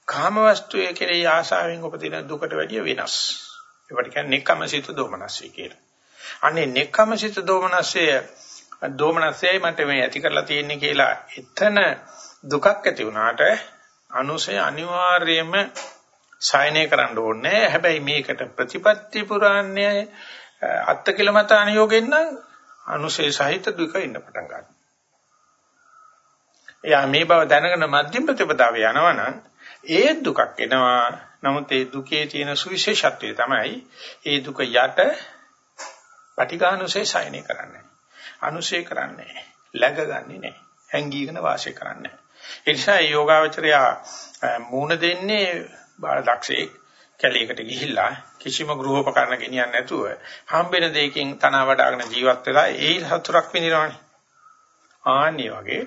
කාම වස්තුයේ කෙරෙහි ආශාවෙන් උපදින දුකට වැඩිය වෙනස්. ඒකට කියන්නේ නෙක්ඛම්සිත දෝමනස්සය කියලා. අනේ නෙක්ඛම්සිත දෝමනස්සය දෝමනස්සයයි මට මේ ඇති කරලා තියෙන්නේ කියලා එතන දුකක් ඇති වුණාට අනුසය අනිවාර්යයෙන්ම සායනය කරන්න ඕනේ. හැබැයි මේකට ප්‍රතිපත්ති පුරාණ්‍ය අත්කලමත අනියෝගෙන් නම් අනුසය සහිත දුක ඉන්න පටන් ගන්නවා. එයා මේ බව දැනගෙන මධ්‍යම ප්‍රතිපදාව යනවනම් ඒ දුකක් එනවා. නමුත් ඒ දුකේ තියෙන සුවිශේෂත්වය තමයි ඒ දුක යට පටිඝානුසේ සයනය කරන්නේ. අනුසේ කරන්නේ. läග ගන්නෙ නෑ. හැංගීගෙන වාසය කරන්නේ. ඒ නිසා යෝගාවචරය මූණ දෙන්නේ බාල දක්ෂේ කැලේකට ගිහිල්ලා කිසිම ගෘහෝපකරණ ගෙනියන්නේ නැතුව හම්බෙන දෙයකින් තන වඩාගෙන ජීවත් වෙලා ඒ හතුරක් විඳිනවනේ. ආන්නේ වගේ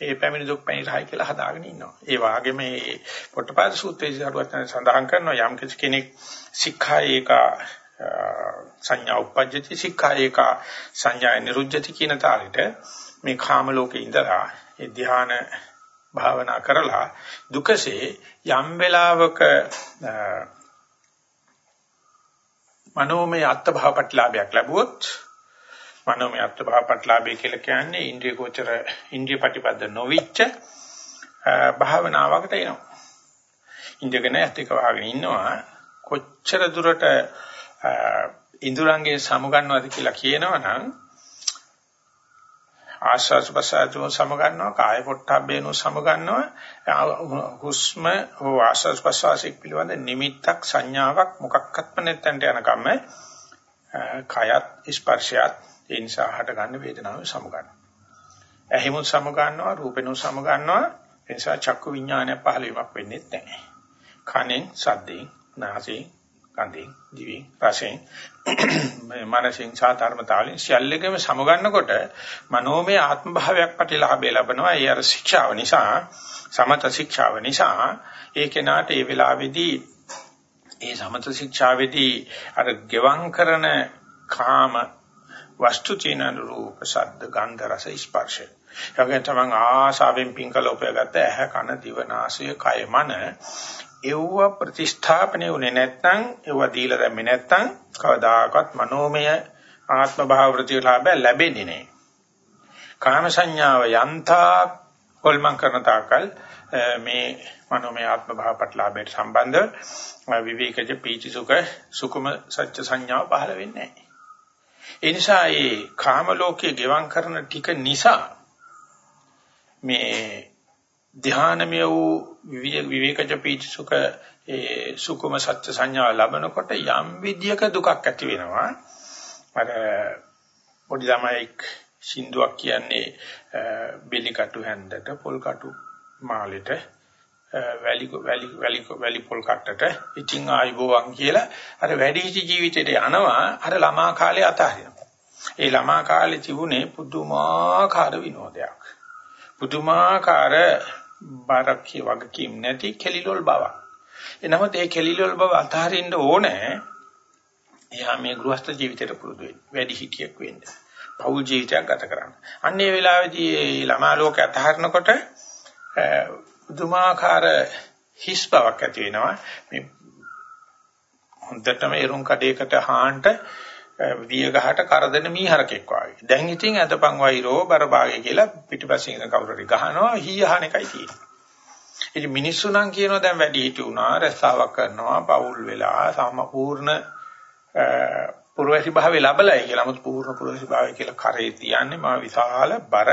ඒ පැමිණි දුක් පැනිරහයි කියලා හදාගෙන ඉන්නවා. ඒ වාගේ මේ පොට්ටපාද සූත්‍රයේ සරුවත් සඳහන් කරනවා යම් කෙනෙක් සික්ඛා ඒක සංඥා උපජ්ජති සික්ඛා ඒක සංඥා නිරුද්ධති කියන තාලෙට මේ කාම ලෝකේ ඉඳලා ඒ ධ්‍යාන භාවනා කරලා දුකසේ යම් වෙලාවක මනෝමය අත්භාවපට්ලාභයක් ලැබුවොත් මනෝමය අත්භාවපට්ලාභය කියලා කියන්නේ ඉන්ද්‍රිය ගෝචර ඉන්ද්‍රිය ප්‍රතිපද නොවිච්ච භාවනාවකට එනවා. ඉන්ද්‍රගෙන ඇත්තක වහගෙන ඉන්නවා කොච්චර දුරට ඉඳුරංගේ සමුගන්නවද කියලා කියනවනම් ආස්වාස් ප්‍රසආරෝ සමගන්නවා කාය පොට්ටබ්බේනෝ සමගන්නවා හුස්ම හෝ ආස්වාස් ප්‍රසආසික පිළිබඳ නිමිත්තක් සංඥාවක් මොකක්වත්ම නැත්තන්ට යනකම් කයත් ස්පර්ශයත් ඒ නිසා හටගන්න වේදනාව සමගන්නවා ඇහිමුත් සමගන්නවා රූපෙනුත් සමගන්නවා ඒ නිසා චක්කු විඥානය පහළ වීමක් වෙන්නේ නැහැ. කනෙන් සද්දෙන් නාසයෙන් කන්දෙන් දිවෙන් රසෙන් මනසින් සාධර්මතාවලින් සියල්ලකම සමගන්නකොට මනෝමය ආත්ම භාවයක් ප්‍රතිලාභය ලැබෙනවා. ඒ අර ශික්ෂාව නිසා සමත ශික්ෂාව නිසා ඒ කෙනාට ඒ වෙලාවේදී ඒ සමත ශික්ෂාවේදී අර ගෙවම් කරන කාම වස්තු චිනන රූප ශබ්ද ගන්ධ රස ස්පර්ශ යගෙන් තමන් ආසාවෙන් පිංකල උපයගත්ත ඇහ කන දිව නාසය කය මන එව්ව ප්‍රතිස්ථාපනය උනේ නැත්නම් එව්ව දීලා දැම්මේ නැත්නම් කවදාකවත් මනෝමය ආත්ම භාව ප්‍රතිලාභය ලැබෙන්නේ නැහැ. කාම සංඥාව යන්තා කොල්මන් කරන තාකල් මේ මනෝමය ආත්ම භාව ප්‍රතිලාභයට සම්බන්ධ විවේකජ පීචි සුඛ සුකුම සත්‍ය සංඥාව පහළ වෙන්නේ නැහැ. ඒ නිසා මේ කාම ලෝකයේ ගෙවම් කරන ටික නිසා මේ ධානමය වූ විවේකජ පීචසුක ඒ සුකුම සත්‍ය සංඥා ලැබනකොට යම් විදියක දුකක් ඇති වෙනවා. අර පොඩි ළමයික් සින්දුවක් කියන්නේ බෙලි කටු හැන්දට පොල් කටු මාළෙට වැලි වැලි වැලි වැලි පොල් කට්ටට ඉතිං ආයිබෝවන් කියලා අර වැඩිහිටි ජීවිතේට යනවා අර ළමා කාලේ අතහරිනවා ඒ ළමා කාලේ තිබුණේ පුදුමාකාර විනෝදයක් පුදුමාකාර බරක් වගකීම් නැති කෙලිලොල් බවක්. එනමුත් ඒ කෙලිලොල් බව අතහරින්න ඕනේ. එයා මේ ගෘහස්ත ජීවිතයට පුරුදු වෙන්න. වැඩි හිටියෙක් වෙන්න. පෞල් ජීවිතයක් ගත කරන්න. අන්න ඒ වෙලාවේදී ළමා ලෝකේ අතහරිනකොට පුදුමාකාර හිස් බවක් ඇති වෙනවා. මේ හොඳටම එරුම් කඩේකට හාන්ට විය ගහට කරදෙන මීහරකෙක් වගේ. දැන් ඉතින් අතපන් වෛරෝ බරභාගය කියලා පිටිපස්සෙන් ඉඳන් කවුරු හරි ගහනවා හීයහන එකයි තියෙන්නේ. ඉතින් මිනිස්සු නම් කියනවා දැන් වැඩි හිටි වුණා රස්සාවක් කරනවා පවුල් වෙලා සම්පූර්ණ පුරවැසි භාවය ලැබලයි කියලා. නමුත් පූර්ණ පුරවැසි භාවය කියලා කරේ තියන්නේ මා විශාල බර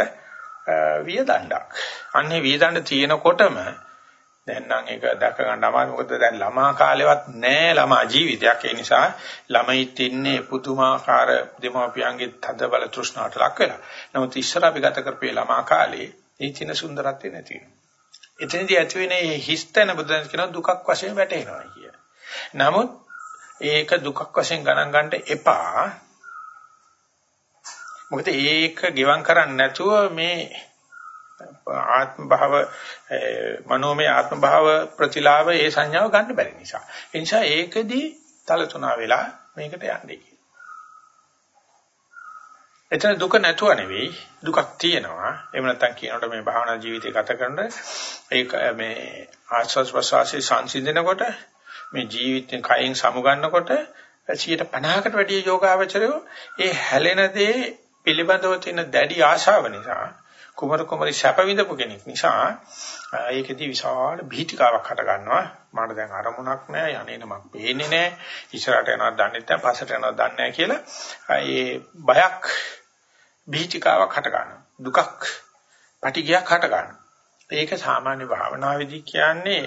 වියදණ්ඩක්. අන්නේ වියදණ්ඩ තියෙනකොටම දැන් නම් ඒක දැක ගන්න අමාරු මොකද දැන් ළමා කාලෙවත් නෑ ළමා ජීවිතයක් ඒ නිසා ළමයිත් ඉන්නේ පුදුමාකාර දෙමාපියන්ගේ තද බල තෘෂ්ණාවට ලක් වෙලා. නමුත් ඉස්සර අපි ගත කරපේ ළමා කාලේ ඒ චින සුන්දරත්වය නැති වෙනවා. එතනදී ඇති වෙන මේ හිස්තන බුදුන් කියන දුකක් වශයෙන් වැටෙනවා කිය. නමුත් ඒක දුකක් වශයෙන් ගණන් ගන්න එපා. මොකද ඒක ගෙවම් කරන්නේ නැතුව මේ ආත්ම භාව මනෝමය ආත්ම භාව ප්‍රතිලාභ ඒ සංඥාව ගන්න බැරි නිසා. ඒ නිසා ඒකෙදී තලතුණා වෙලා මේකට යන්නේ. එතන දුක නැතුව නෙවෙයි දුකක් තියෙනවා. එහෙම නැත්නම් කියනකොට මේ භාවනා ජීවිතය ගත කරන ඒක මේ ආස්වාස් ප්‍රසවාසයේ සංසිඳනකොට මේ ජීවිතෙන් කයෙන් සමුගන්නකොට 150කට වැඩිය යෝගාවචරයෝ ඒ හැලෙන දේ පිළිබඳව තියෙන දැඩි ආශාව නිසා කුමර කුමරි සැප විඳපු කෙනෙක් නිසා ඒකෙදි විශාල භීතිකාවක් හට ගන්නවා. මට දැන් අරමුණක් නැහැ යන්නේන මක් පේන්නේ නැහැ ඉස්සරහට යනවා දන්නේ නැහැ පස්සට යනවා දන්නේ නැහැ කියලා ඒ බයක් භීතිකාවක් හට ගන්නවා. දුකක් පටිගයක් හට ගන්නවා. ඒක සාමාන්‍ය භාවනාවේදී කියන්නේ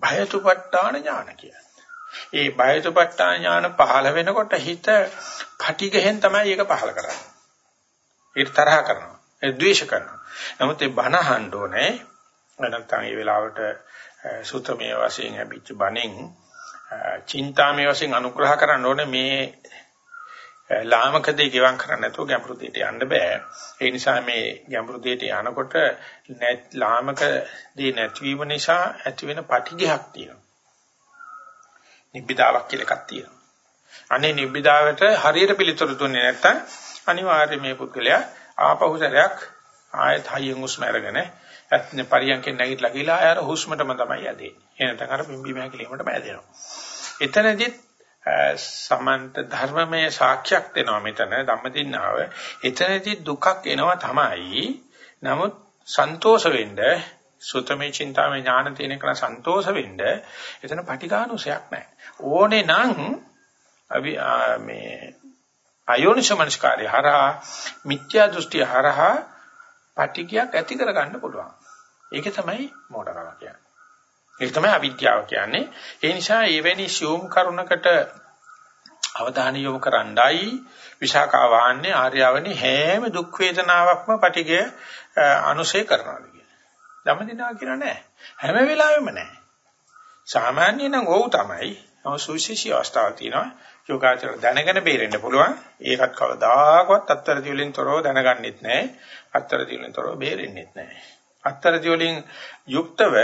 භයතුපට්ඨාන ඥාන කියන්නේ ඒ බයතුපට්ඨාන ඥාන පහළ වෙනකොට හිත පටිඝෙන් තමයි ඒක පහළ කරන්නේ. ඒක තරහ කරනවා. ඒ ද්වේෂ කරනවා. නමුත් ඒ බණ අහන්න ඕනේ. නැත්නම් මේ වෙලාවට සුතමේ වශයෙන් ලැබිච්ච බණෙන් චින්තාමේ වශයෙන් අනුග්‍රහ කරන්න ඕනේ මේ ලාමක දෙය ගෙවම් කරන්න නැතුව ගැඹුරු දෙයට යන්න බෑ. ඒ නිසා මේ ගැඹුරු දෙයට යනකොට ලාමක දේ නැතිවීම නිසා ඇති වෙන පටිඝයක් තියෙනවා. නිබ්බිදාවක් කියලා එකක් තියෙනවා. අනේ නිබ්බිදාවට හරියට පිළිතුරු දුන්නේ නැත්නම් අනිවාර්යයෙන් මේ පුද්ගලයා ආපහු සැරයක් ආයෙත් හයියෙන් හුස්ම අරගෙන ඇත්නේ පරියන්කෙන් නැගිටලා ගිහලා ආය අර හුස්මටම තමයි යදෙන්නේ. එනතන අර පිම්බීම හැකිලීමටම යදෙනවා. එතනදිත් සමන්ත ධර්මමය සාක්ෂියක් දෙනවා මෙතන ධම්මදින්නාව. එතනදිත් දුකක් එනවා තමයි. නමුත් සන්තෝෂ වෙන්න සුතමේ චින්තාමේ ඥාන තියෙන කෙනා සන්තෝෂ වෙන්න එතන පටිඝානුසයක් නැහැ. ඕනේ නම් අපි මේ අයෝනිසමනස්කාරය හරහා මිත්‍යා දෘෂ්ටි හරහා පටිඝයක් ඇති කරගන්න පුළුවන්. ඒක තමයි මෝඩකම කියන්නේ. ඒක තමයි අවිද්‍යාව කියන්නේ. ඒ නිසා එවැනි ශූම් කරුණකට අවධානය යොමු කරන්නයි විශාකා වාන්නේ ආර්යවනි හැම දුක් වේදනාවක්ම පටිඝය අනුසය කරනවා. ධම්මදිනවා කියන නෑ. හැම වෙලාවෙම නෑ. සාමාන්‍ය නම් ඔව් තමයි. නම සුවිශේෂී අවස්ථාවක් තියෙනවා. යෝගාචර දැනගෙන බේරෙන්න පුළුවන්. ඒකත් කවදාකවත් අත්තරදි වලින් තොරව දැනගන්නෙත් නෑ. අත්තරදි වලින් තොරව බේරෙන්නෙත් නෑ. අත්තරදි වලින් යුක්තව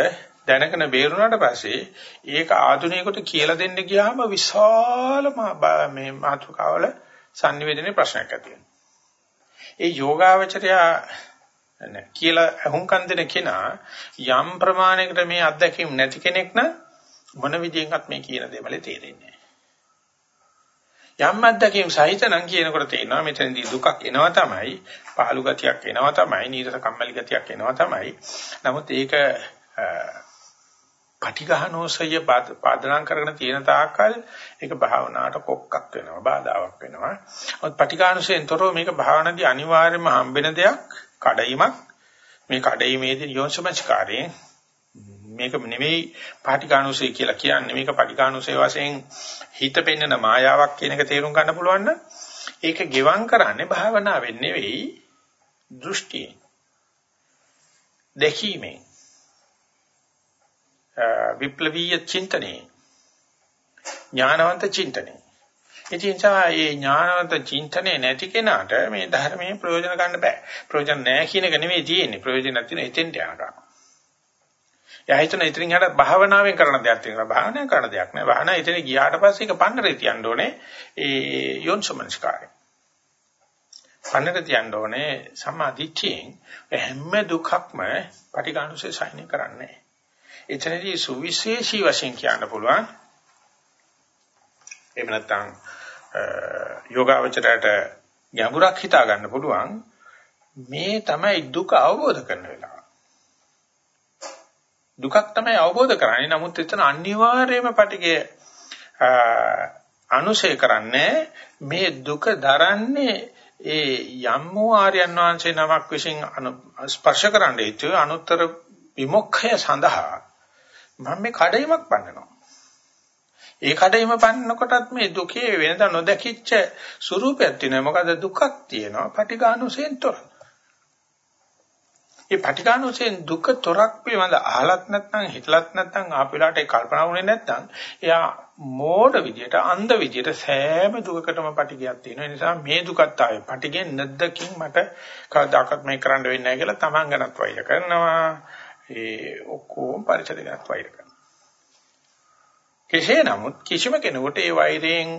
දැනගෙන බේරුණාට පස්සේ ඒක ආධුනිකයට කියලා දෙන්න ගියාම විශාල මේ මාතෘකාවල sannivedanaye ප්‍රශ්නයක් ඇති වෙනවා. ඒ යෝගාවචරයා කියලා අහුම්කම් දෙන කෙනා යම් ප්‍රමාණයකට මේ අත්දැකීම් නැති කෙනෙක් නම් මොන විදියෙන්වත් මේ කියන දේවල් තේරෙන්නේ යම් අත්දැකීම් සහිත නම් කියනකොට තේනවා මෙතනදී දුකක් එනවා තමයි පහළු ගතියක් එනවා තමයි නීරස කම්මැලි ගතියක් එනවා තමයි නමුත් ඒක පටිඝහනෝසය පාදනම් කරගෙන තියෙන තාක්කල් ඒක භාවනාවට කොක්කක් වෙනවා බාධාවක් වෙනවා. මොකද පටිඝානුසයෙන් තොරව මේක භාවනාදී අනිවාර්යයෙන්ම හම්බෙන දෙයක් කඩයිමක් මේ කඩයිමේදී යෝනිසමස්කාරයෙන් මේක නෙවෙයි පාටිකානුසය කියලා කියන්නේ. මේක පාටිකානුසය වශයෙන් හිත පෙන්නන මායාවක් කියන එක තේරුම් ගන්න පුළුවන් නම් ඒක ගෙවම් කරන්නේ භාවනාවෙන් නෙවෙයි දෘෂ්ටියෙන්. දෙකීමෙන්. විප්ලවීය චින්තනයේ ඥානවන්ත චින්තනයේ ඉතින් මේ ඥානවන්ත චින්තනේ නැති කෙනාට මේ ධර්මයේ ප්‍රයෝජන ගන්න බෑ. ප්‍රයෝජන නැහැ කියන එක නෙවෙයි තියෙන්නේ. ප්‍රයෝජන නැති නේ එතෙන්ට යනවා. එයා හිතන ඉතින් යට භාවනාවෙන් කරන දෙයක් තියෙනවා. භාවනාවෙන් කරන දෙයක් නෑ. භාවනාව ඉතින් ගියාට පස්සේ ඒක පන්නරේ තියන්න ඕනේ. ඒ යොන්සමනස්කාරය. පන්නරේ තියන්න ඕනේ සමාධිච්චයෙන් හැම දුකක්ම පටිඝානුසේ සායනය කරන්නේ. එතනදී සුවිශේෂී වශයෙන් කියන්න පුළුවන්. එහෙම නැත්නම් යෝගාවචරයට ගැඹුරක් හිතා ගන්න පුළුවන් මේ තමයි දුක අවබෝධ කරන වෙලාව. දුකක් තමයි අවබෝධ කරන්නේ. නමුත් එතන අනිවාර්යයෙන්ම පිටිකේ අනුශේ කරන්නේ මේ දුක දරන්නේ ඒ යම් වූ ආර්යයන් වහන්සේ නමක් විසින් ස්පර්ශ කරන්න හේතු අනුත්තර විමුක්ඛය සඳහා මම මේ කඩයිමක් පන්නනවා. ඒ කඩේම පන්නකොටත් මේ දුකේ වෙනද නොදැකිච්ච ස්වરૂපයක් තියෙනවා. මොකද දුකක් තියෙනවා. පටිඝානුසෙන් තොර. මේ පටිඝානුසයෙන් දුක තොරක් පිළිබඳ අහලත් නැත්නම් හිතලත් නැත්නම් ආපු වෙලාවට ඒ කල්පනා වුණේ නැත්නම් එයා මෝඩ විදියට අන්ධ විදියට සෑම දුකකටම පටිඝයක් තියෙනවා. ඒ නිසා මේ දුකත් ආවේ පටිඝෙන් නැද්දකින් මට කවදාකවත් මේක කරන්න වෙන්නේ නැහැ කියලා තමන් ගැනත් වෛර කරනවා. ඒ ඔක්කොම පරිසරය ගැනත් වෛර කරනවා. කෙසේ නමුත් කිසිම කෙනෙකුට ඒ වෛරයෙන්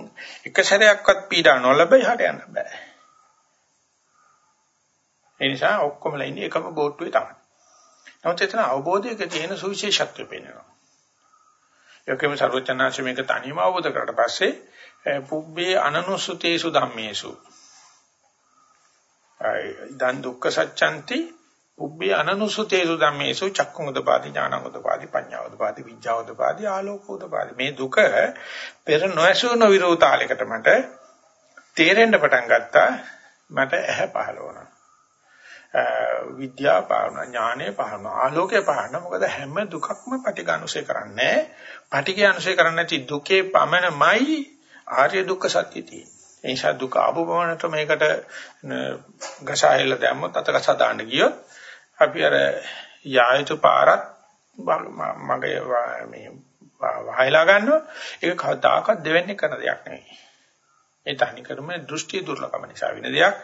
එක සැරයක්වත් පීඩා නොලැබ යහට යන්න බෑ. ඒ නිසා ඔක්කොමලා ඉන්නේ එකම බෝට්ටුවේ තමයි. නමුත් එතන අවබෝධයක තියෙන සුවිශේෂත්වය පේනවා. යකෙම සර්වචනාංශ මේක තනියම අවබෝධ කරලා පස්සේ පුබ්බේ අනනුසුතේසු ධම්මේසු. ඉදන් දුක්ඛ සත්‍යන්ති පුබ්බේ අනනුසුතේසු ධම්මේසු චක්කුං උදපාදි ඥානං උදපාදි පඤ්ඤා උදපාදි විඥා උදපාදි ආලෝක උදපාදි මේ දුක පෙර නොඇසු නොවිරෝතාලයකට මට තේරෙන්න පටන් ගත්තා. මට ඇහැ පහළ වුණා. විද්‍යාව පාන ඥානය පාන ආලෝකය පාන මොකද හැම දුකක්ම පටිඝානුසය කරන්නේ පටිඝය අනුසය කරන්නේ නැති දුකේ පමණමයි ආර්ය දුක්ඛ සත්‍ය තියෙන්නේ. ඒ නිසා දුක ආපුවමනට මේකට ගසාහෙල දැම්මොත් අතක සදාන්න ගියොත් අපි අර යායුතු පාරත් මගේ මේ වහයලා ගන්නවා ඒක කවදාකවත් දෙවෙන්නේ කරන දෙයක් නෙවෙයි ඒ තනිකරම දෘෂ්ටි දුර්ලභම නිසා වෙන දෙයක්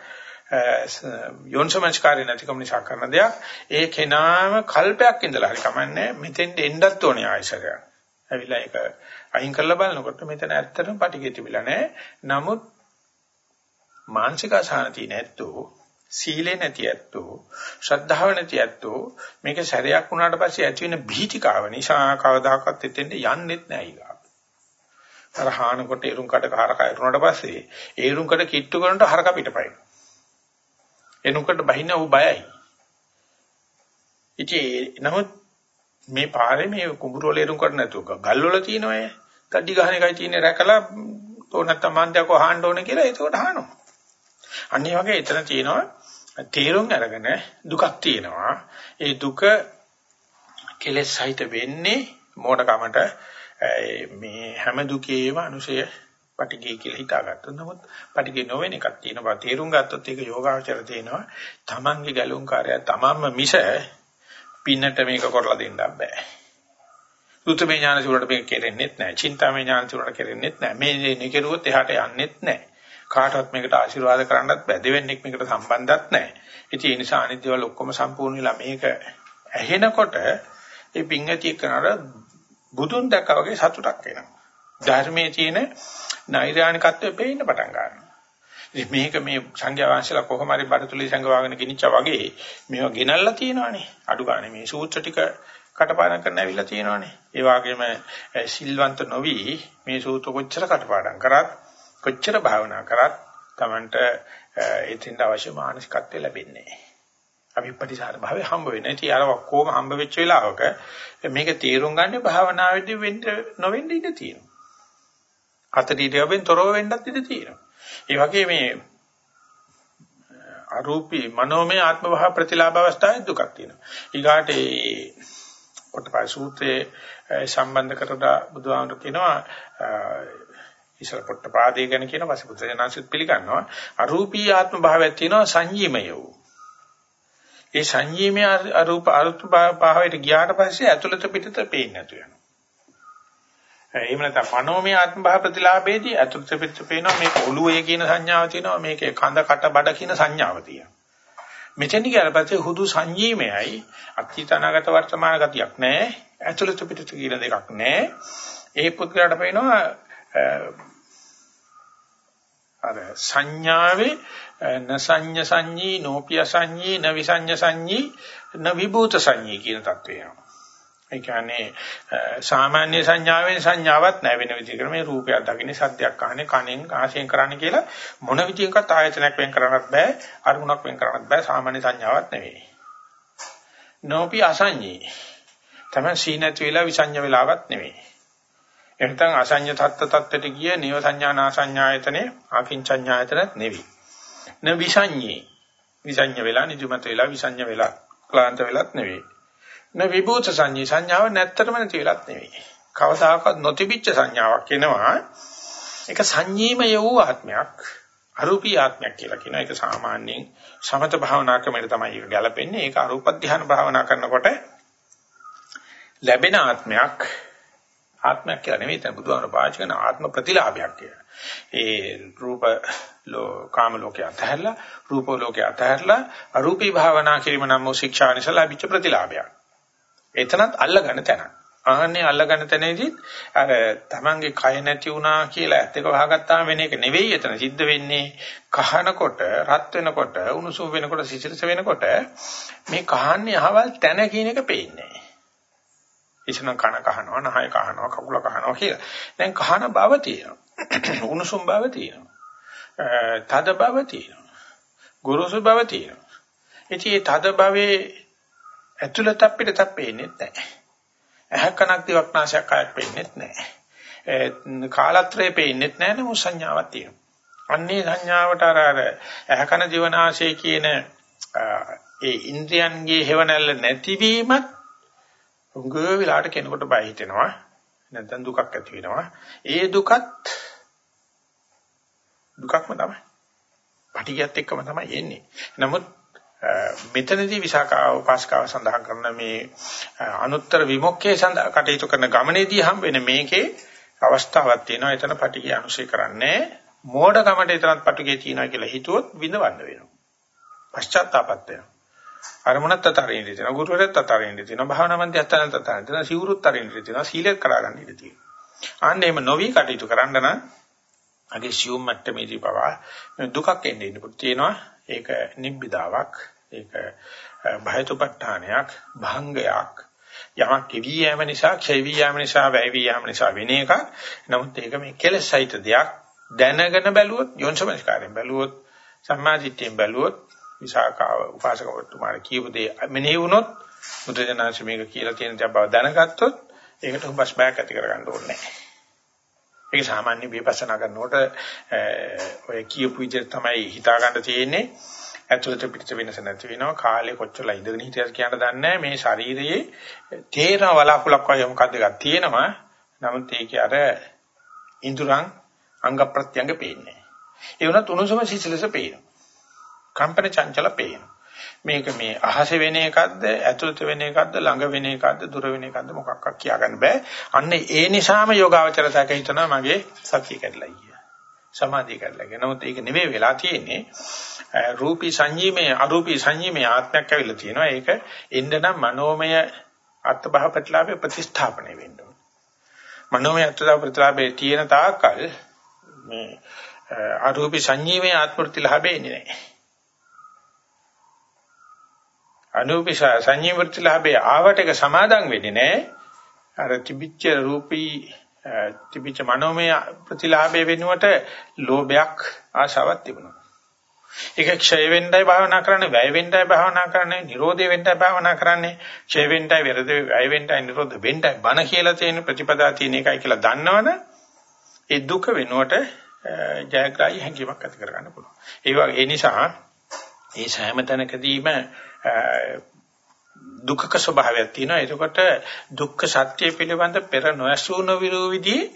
යෝන්සමංස්කාරය නැතිකම නිසා කරන දෙයක් ඒ කෙනාම කල්පයක් ඉඳලා හරි කමන්නේ මෙතෙන්ට එන්නත් ඕනේ ආයසරය. ඇවිල්ලා ඒක අයින් කරලා බලනකොට මෙතන ඇත්තටම පටිගෙ තිබිලා නැහැ. නමුත් මානසික අසහනතිය නැත්තෝ සීලේ නැති ඇත්තෝ ශ්‍රද්ධාව නැති ඇත්තෝ මේක සැරයක් වුණාට පස්සේ ඇති වෙන භීතිකාව නිසා කවදාකවත් එතෙන්ට යන්නෙත් නැහැ ඊගා. අර හානකොට එරුම් කට කාරක ඉරුණාට පස්සේ ඒරුම් කට කිට්ටු කරනට හරක පිටපයින්. එනකොට බහින්න ඌ බයයි. ඉතින් නමුත් මේ පාරේ මේ කුඹුර වල එරුම් කර නැතුව ගල් වල තියෙනවය. කඩි ගහන එකයි තියෙන්නේ රැකලා තෝ නැත්තම් මන්දයක අහන්න ඕනේ කියලා ඒකට අහනවා. අනිත් වගේ එතන තියෙනවා තීරුම් අරගෙන දුකක් තියෙනවා. ඒ දුක කෙලෙස් සහිත වෙන්නේ මෝඩකමට මේ හැම දුකේම අනුසය පටිගය කියලා හිතාගත්තොත්. නමුත් පටිගය නොවන එකක් තියෙනවා. තේරුම් ගත්තොත් ඒක යෝගාචර තියෙනවා තමන්ගේ ගැලුම් කාර්යය තමන්ම මිස පින්නට මේක කරලා දෙන්න බෑ. සුතමේ ඥාන සිවුරට මේක කෙරෙන්නෙත් නැහැ චින්තාමේ ඥාන සිවුරට කෙරෙන්නෙත් නැහැ මේ නිකරුවොත් එහාට යන්නෙත් නැහැ කාටවත් මේකට ආශිර්වාද කරන්නත් බෑ දෙවෙනෙක් මේකට සම්බන්ධත් නැහැ ඉතින් ඒ නිසා අනිත් දේවල් ඔක්කොම සම්පූර්ණ වෙලා මේක ඇහෙනකොට ඒ පිංගති කරනර බුදුන් දැක්කා වගේ සතුටක් එනවා ධර්මයේ තියෙන නෛර්යානිකත්වය පේන්න පටන් ගන්නවා. ඉතින් මේක මේ සංඝයා වහන්සේලා කොහොම හරි බඩතුලේ සංගවාගෙන ගිනිච්චා වගේ මේවා ගෙනල්ලා තියෙනවානේ. අඩු ගානේ මේ සූත්‍ර ටික කටපාඩම් කරන්න ඇවිල්ලා තියෙනවානේ. ඒ වගේම සිල්වන්ත නොවි මේ සූත්‍ර කොච්චර කටපාඩම් කරත් කොච්චර භාවනා කරත් Tamanට එතින්ද අවශ්‍ය මානසිකත්වය ලැබෙන්නේ නැහැ. අපි ප්‍රතිසාර භාවය හම්බ වෙන්නේ. ඉතින් අර ඔක්කොම හම්බ වෙච්ච වෙලාවක මේක තීරුම් ගන්න භාවනාවේදී වෙන්න නොවෙන්න ඉඩ තියෙනවා. කතරීඩියවෙන් තොරව වෙන්නත් ඉඩ තියෙනවා. ඒ වගේ මේ අරූපී මනෝමය ආත්ම භාව ප්‍රතිලාභ අවස්ථාවේ දුකක් තියෙනවා. ඊගාට ඒ කොටපයි සූත්‍රයේ සම්බන්ධ කරලා බුදුහාමුදුරු කියනවා ඉස්සර පොට්ටපාදේ ගැන කියන වසිපුත්‍රයන්න්සිත් පිළිගන්නවා අරූපී ආත්ම භාවයක් තියෙනවා සංයීමය වූ. ඒ සංයීමය අරූප අරුත් භාවයට ගියාට පස්සේ ඇතුළත පිටත පේන්නේ නැතු වෙනවා. එහෙම නැත්නම් මනෝමය ආත්ම භාව ප්‍රතිලාභයේදී අතුත් පිට පේනවා මේක ඔළුවේ කියන සංඥාව තියෙනවා මේකේ කඳ කට බඩ කියන සංඥාව තියෙනවා මෙතන කියලා පස්සේ හුදු සංජීමයයි අතීත අනාගත වර්තමාන ගතියක් නැහැ ඇතුළත පිටත කියන දෙකක් නැහැ ඒ පුද්ගලයාට පේනවා අර සංඥාවේ නසඤ්ඤ සංඤී නෝපිය සංඤී නවිසඤ්ඤ සංඤී නවිභූත සංඤී කියන තත්වය යනවා ඒ කියන්නේ සාමාන්‍ය සංඥාවෙන් සංඥාවක් නැහැ වෙන විදිහකට මේ රූපයක් දකින්නේ සද්දයක් අහන්නේ කනෙන් ආශයෙන් කරන්න කියලා මොන විදිහකට ආයතනයක් වෙන් කරන්නත් බෑ අරමුණක් වෙන් කරන්නත් බෑ සාමාන්‍ය සංඥාවක් නෙවෙයි. නෝපි අසංඤී. තමයි සීනත් වේලා විසඤ්ඤ වේලාවක් නෙවෙයි. එනතන් අසඤ්ඤ තත්ත්ව තත්ත්වයට ගිය නිව සංඥානා සංඥායතනේ ආකින්චඤ්ඤායතනත් නෙවෙයි. න විසඤ්ඤී. විසඤ්ඤ වේලා නිදිමත වේලා විසඤ්ඤ වේලා ක්ලාන්ත වේලාත් නෙවෙයි. න විභූත සංඤී සංඥාව නැත්තරම නැති වෙලත් නෙවෙයි. කවදාකවත් නොතිබිච්ච සංඥාවක් එනවා. ඒක සංඤීමය වූ ආත්මයක්. අරූපී ආත්මයක් කියලා කියනවා. ඒක සාමාන්‍යයෙන් සමත භාවනා ක්‍රමයට තමයි ඒක ගැලපෙන්නේ. ඒක අරූප ධ්‍යාන භාවනා කරනකොට ලැබෙන ආත්මයක් ආත්මයක් කියලා නෙවෙයි තමයි බුදුහාමර පාවිච්චි කරන ආත්ම ප්‍රතිලාභයක් කියලා. ඒ රූප ලෝ කාම ලෝකේ අතහැරලා රූප ලෝකේ අතහැරලා අරූපී භාවනා කිරීම නම් වූ ශික්ෂානිස ලැබිච්ච ප්‍රතිලාභයක්. එතනත් අල්ලගන්න තැනක්. ආහන්නේ අල්ලගන්න තැනේදී අර තමන්ගේ කය නැති වුණා කියලා ඇත්ත එක වහගත්තාම වෙන එක නෙවෙයි එතන සිද්ධ වෙන්නේ කහනකොට රත් වෙනකොට උණුසුම් වෙනකොට සිසිලස වෙනකොට මේ කහන්නේ අහවල් තැන කියන එක පේන්නේ ඉතින් කන කහනවා නහය කහනවා කකුල කහනවා කියලා. දැන් කහන බව තියෙනවා. උණුසුම් බව තියෙනවා. තද බව තියෙනවා. ගුරුසු බව තියෙනවා. ඉතින් මේ තද භවයේ ඇතුළත අපිට තප්පෙන්නේ නැහැ. ඇහ කනක් දිවක් නාසයක් කයක් පේන්නේ නැහැ. කාලත්‍රේ පේන්නේ නැහැ නමුත් සංඥාවක් තියෙනවා. අන්නේ සංඥාවට අර අර ඇහ කන දිව නාසය කියන ඒ ඉන්ද්‍රියන්ගේ හේවණල්ල නැතිවීමත් උංග විලාට කෙනෙකුට බය හිතෙනවා. නැත්නම් දුකක් ඇති වෙනවා. ඒ දුකත් දුකක්ම තමයි. පටිගයත් එක්කම තමයි එන්නේ. නමුත් මෙතනදී විසාකාව උපාසකාව සඳහන් කරන මේ අනුත්තර විමුක්තිය සඳහා කටයුතු කරන ගමනේදී හම් වෙන මේකේ අවස්ථාවක් තියෙනවා. එතන පටිගය අනුශේ කරන්නේ මෝඩකමට එතනත් පටිගය තියෙනවා කියලා හිතුවොත් විඳවන්න වෙනවා. පශ්චාත්තාපත් වෙනවා. අරමුණත් අතරින් ඉඳී තියෙනවා. ගුරුවරයෙක් අතරින් ඉඳී තියෙනවා. භාවනා මන්දියත්තනත් අතරින් තියෙනවා. සිවුරුත් අතරින් ඉඳී තියෙනවා. සීලයක් කරගන්න ඉඳී තියෙනවා. අන්න එහෙම නොවි කටයුතු කරන්න නම් අගේ සියුම් මට්ටමේදී පවා දුකක් එන්නේ ඉන්න පුත් තියෙනවා. ඒක නිබ්බිදාවක් ඒක භයතුපත්ඨානයක් භංගයක් යමක් කිවි යෑම නිසා ක්ෂය වී යාම නිසා වැය වී යාම නිසා වෙන එකක් නමුත් ඒක මේ කෙලෙසයිත දෙයක් දැනගෙන බැලුවොත් යොන්සමස්කාරයෙන් බැලුවොත් සම්මාදිට්ඨියෙන් බැලුවොත් විසාකාව උපාසකවතුමාට කියපු දේ මෙනෙහි වුණොත් බුදුජානක මේක කියලා තියෙන දේ බව දැනගත්තොත් ඒකට උඹස් බයක් ඇති කරගන්න ඕනේ නැහැ. ඒක සාමාන්‍ය විපස්සනා කරනකොට ඔය කියපු විදිහට තමයි හිතා ගන්න තියෙන්නේ. ඇතුළත පිටත වෙනස නැති වෙනවා. කාලේ කොච්චර ඉඳගෙන හිටියද කියන්න දන්නේ මේ ශරීරයේ තේරන වලාකුලක් වගේ මොකක්ද එකක් තියෙනවා. නමුත් ඒකේ අර ඉඳුරන් අංග ප්‍රත්‍යංග පේන්නේ ඒ වුණත් උණුසුම සිසිලස පේනවා. කම්පන චංචල පේනවා මේක මේ අහස වෙන එකක්ද ඇතුළත වෙන එකක්ද ළඟ වෙන එකක්ද දුර වෙන එකක්ද මොකක්වත් කියාගන්න බෑ අන්න ඒ නිසාම යෝගාවචරතක හිතනවා මගේ සතිය කැඩලා ගියා සමාධිය කැඩලා ගියා නමුත් ඒක නෙවෙයි වෙලා තියෙන්නේ රූපී සංජීමේ අරූපී සංජීමේ ආත්මයක් ඇවිල්ලා තියෙනවා. ඒක එන්න නම් මනෝමය අත්බහ ප්‍රතිලාභේ ප්‍රතිස්ථාපනය වෙන්න ඕන. මනෝමය අත්බහ ප්‍රතිලාභේ තියෙන තාක්කල් මේ අරූපී සංජීමේ ආත්ම ප්‍රතිලාභේ එන්නේ නැහැ. අනූපී සංජීව ප්‍රතිලාභේ ආවට එක සමාදම් වෙන්නේ නැහැ. අර තිබිච්ච රූපී තිබිච්ච මනෝමය ප්‍රතිලාභයේ වෙනුවට ලෝභයක් ආශාවක් තිබුණා. ඒක ක්ෂය වෙන්නයි භාවනා කරන්නේ, වැය වෙන්නයි භාවනා කරන්නේ, නිරෝධය වෙන්නයි භාවනා කරන්නේ, ක්ෂය වෙන්නයි විරද වැය වෙන්නයි නිරෝධ වෙන්නයි බණ කියලා තියෙන ප්‍රතිපදා තියෙන එකයි කියලා දන්නවනේ ඒ දුක වෙනුවට ජයග්‍රාහී හැඟීමක් ඇති කරගන්න පුළුවන්. ඒ වගේ ඒ නිසා මේ සෑම තැනකදීම දුක්ඛ ස්වභාවයක් තියෙනවා. එතකොට දුක්ඛ සත්‍ය පිළිබඳ පෙර නොඇසූ නොවිරු විදිහේ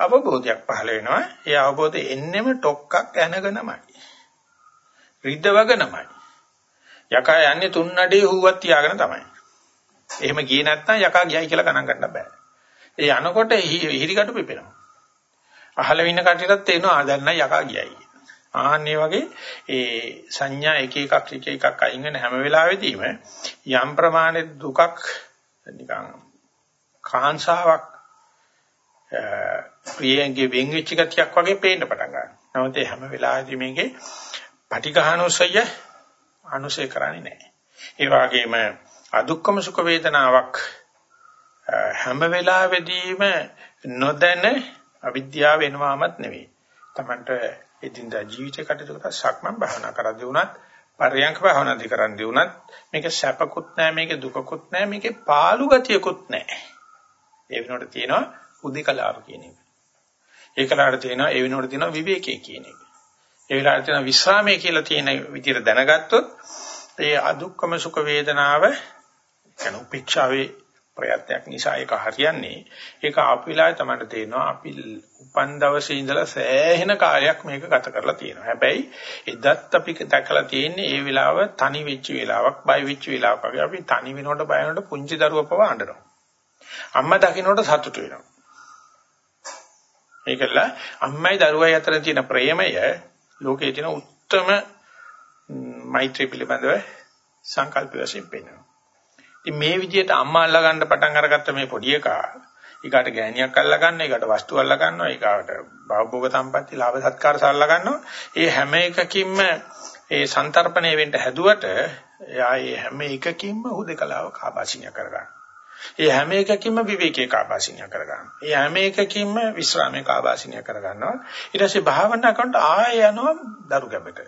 අවබෝධයක් පහළ වෙනවා. ඒ අවබෝධය එන්නෙම ටොක්ක්ක් ඇනගෙනමයි. රිද්දවගනමයි. යකා යන්නේ තුන් නඩේ හුවක් තියාගෙන තමයි. එහෙම ගියේ නැත්නම් යකා ගියයි කියලා ගණන් ගන්න බෑ. ඒ යනකොට හිරිකටු පිපෙනවා. අහල ඉන්න කටටත් තේනවා ආ දැන් නම් යකා ගියයි. ආන්නේ වගේ ඒ සංඥා එක එකක් එක එකක් අයින් වෙන හැම වෙලාවෙදීම යම් ප්‍රමාණයක දුකක් නිකන් කාංසාවක් ප්‍රියංගේ වෙන් වෙච්ච ගතියක් වගේ පේන්න පටන් ගන්නවා. නමුත් ඒ හැම වෙලාවෙදී මේකේ පටිඝානෝසය අනුසය කරන්නේ නැහැ. ඒ වගේම අදුක්කම සුඛ වේදනාවක් හැම වෙලාවෙදීම නොදැන අවිද්‍යාව වෙනවාමත් නෙවෙයි. Tamanට එදින්දා ජීවිතේ කටයුතු කරලා සක්මන් භාවනා කරද්දී උනත් පරයන්ක භාවනාදී කරද්දී උනත් මේක සැපකුත් නැහැ මේක දුකකුත් නැහැ මේකේ පාළු ගතියකුත් නැහැ. ඒ වෙනකොට තියෙනවා උදිකලාව කියන එක. ඒකලාට තියෙනවා ඒ වෙනකොට තියෙනවා විවේකයේ කියන එක. ඒ වෙලාවට තියෙන විස්රාමයේ කියලා තියෙන විදිහට දැනගත්තොත් ඒ අදුක්කම සුඛ වේදනාව කියන උපේක්ෂාවේ ප්‍රයත්නයක් නිසා ඒක හරියන්නේ. ඒක ආපු වෙලාවේ තමයි තේරෙනවා අපි උපන් දවසේ ඉඳලා සෑහෙන කාලයක් මේක ගත කරලා තියෙනවා. හැබැයි එදත් අපි දැකලා තියෙන්නේ ඒ වෙලාව තනි වෙච්ච වෙලාවක්, බය වෙච්ච වෙලාවක් වගේ අපි තනි වෙනකොට බය වෙනකොට පුංචි දරුවා පව අඬනවා. අම්මා දකින්නකොට සතුටු වෙනවා. ඒකල අම්මයි දරුවයි අතර තියෙන ප්‍රේමය ලෝකයේ තියෙන උත්තරම මෛත්‍රී පිළිබඳව සංකල්ප වශයෙන් පෙන්වනවා. ඉතින් මේ විදිහට අම්මා අල්ලා ගන්න පටන් අරගත්ත මේ පොඩි එකා ඊකට ගෑණියක් අල්ලා ගන්න, ඊකට වස්තු අල්ලා ගන්නවා, ඊකට භවභෝග සම්පatti ලාභ සත්කාර සල්ලා ගන්නවා. ඒ හැම එකකින්ම ඒ සන්තරපණය වෙන්න හැදුවට එයා ඒ හැම එකකින්ම හුදකලාව කාබාසිනිය කරගන්නවා. ඒ හැම එකකින්ම විවේකී කාබාසිනිය කරගන්නවා. ඒ හැම එකකින්ම විශ්‍රාමයේ කාබාසිනිය කරගන්නවා. ඊට පස්සේ භාවනා කරනකොට ආය යනවා දරු ගැබට.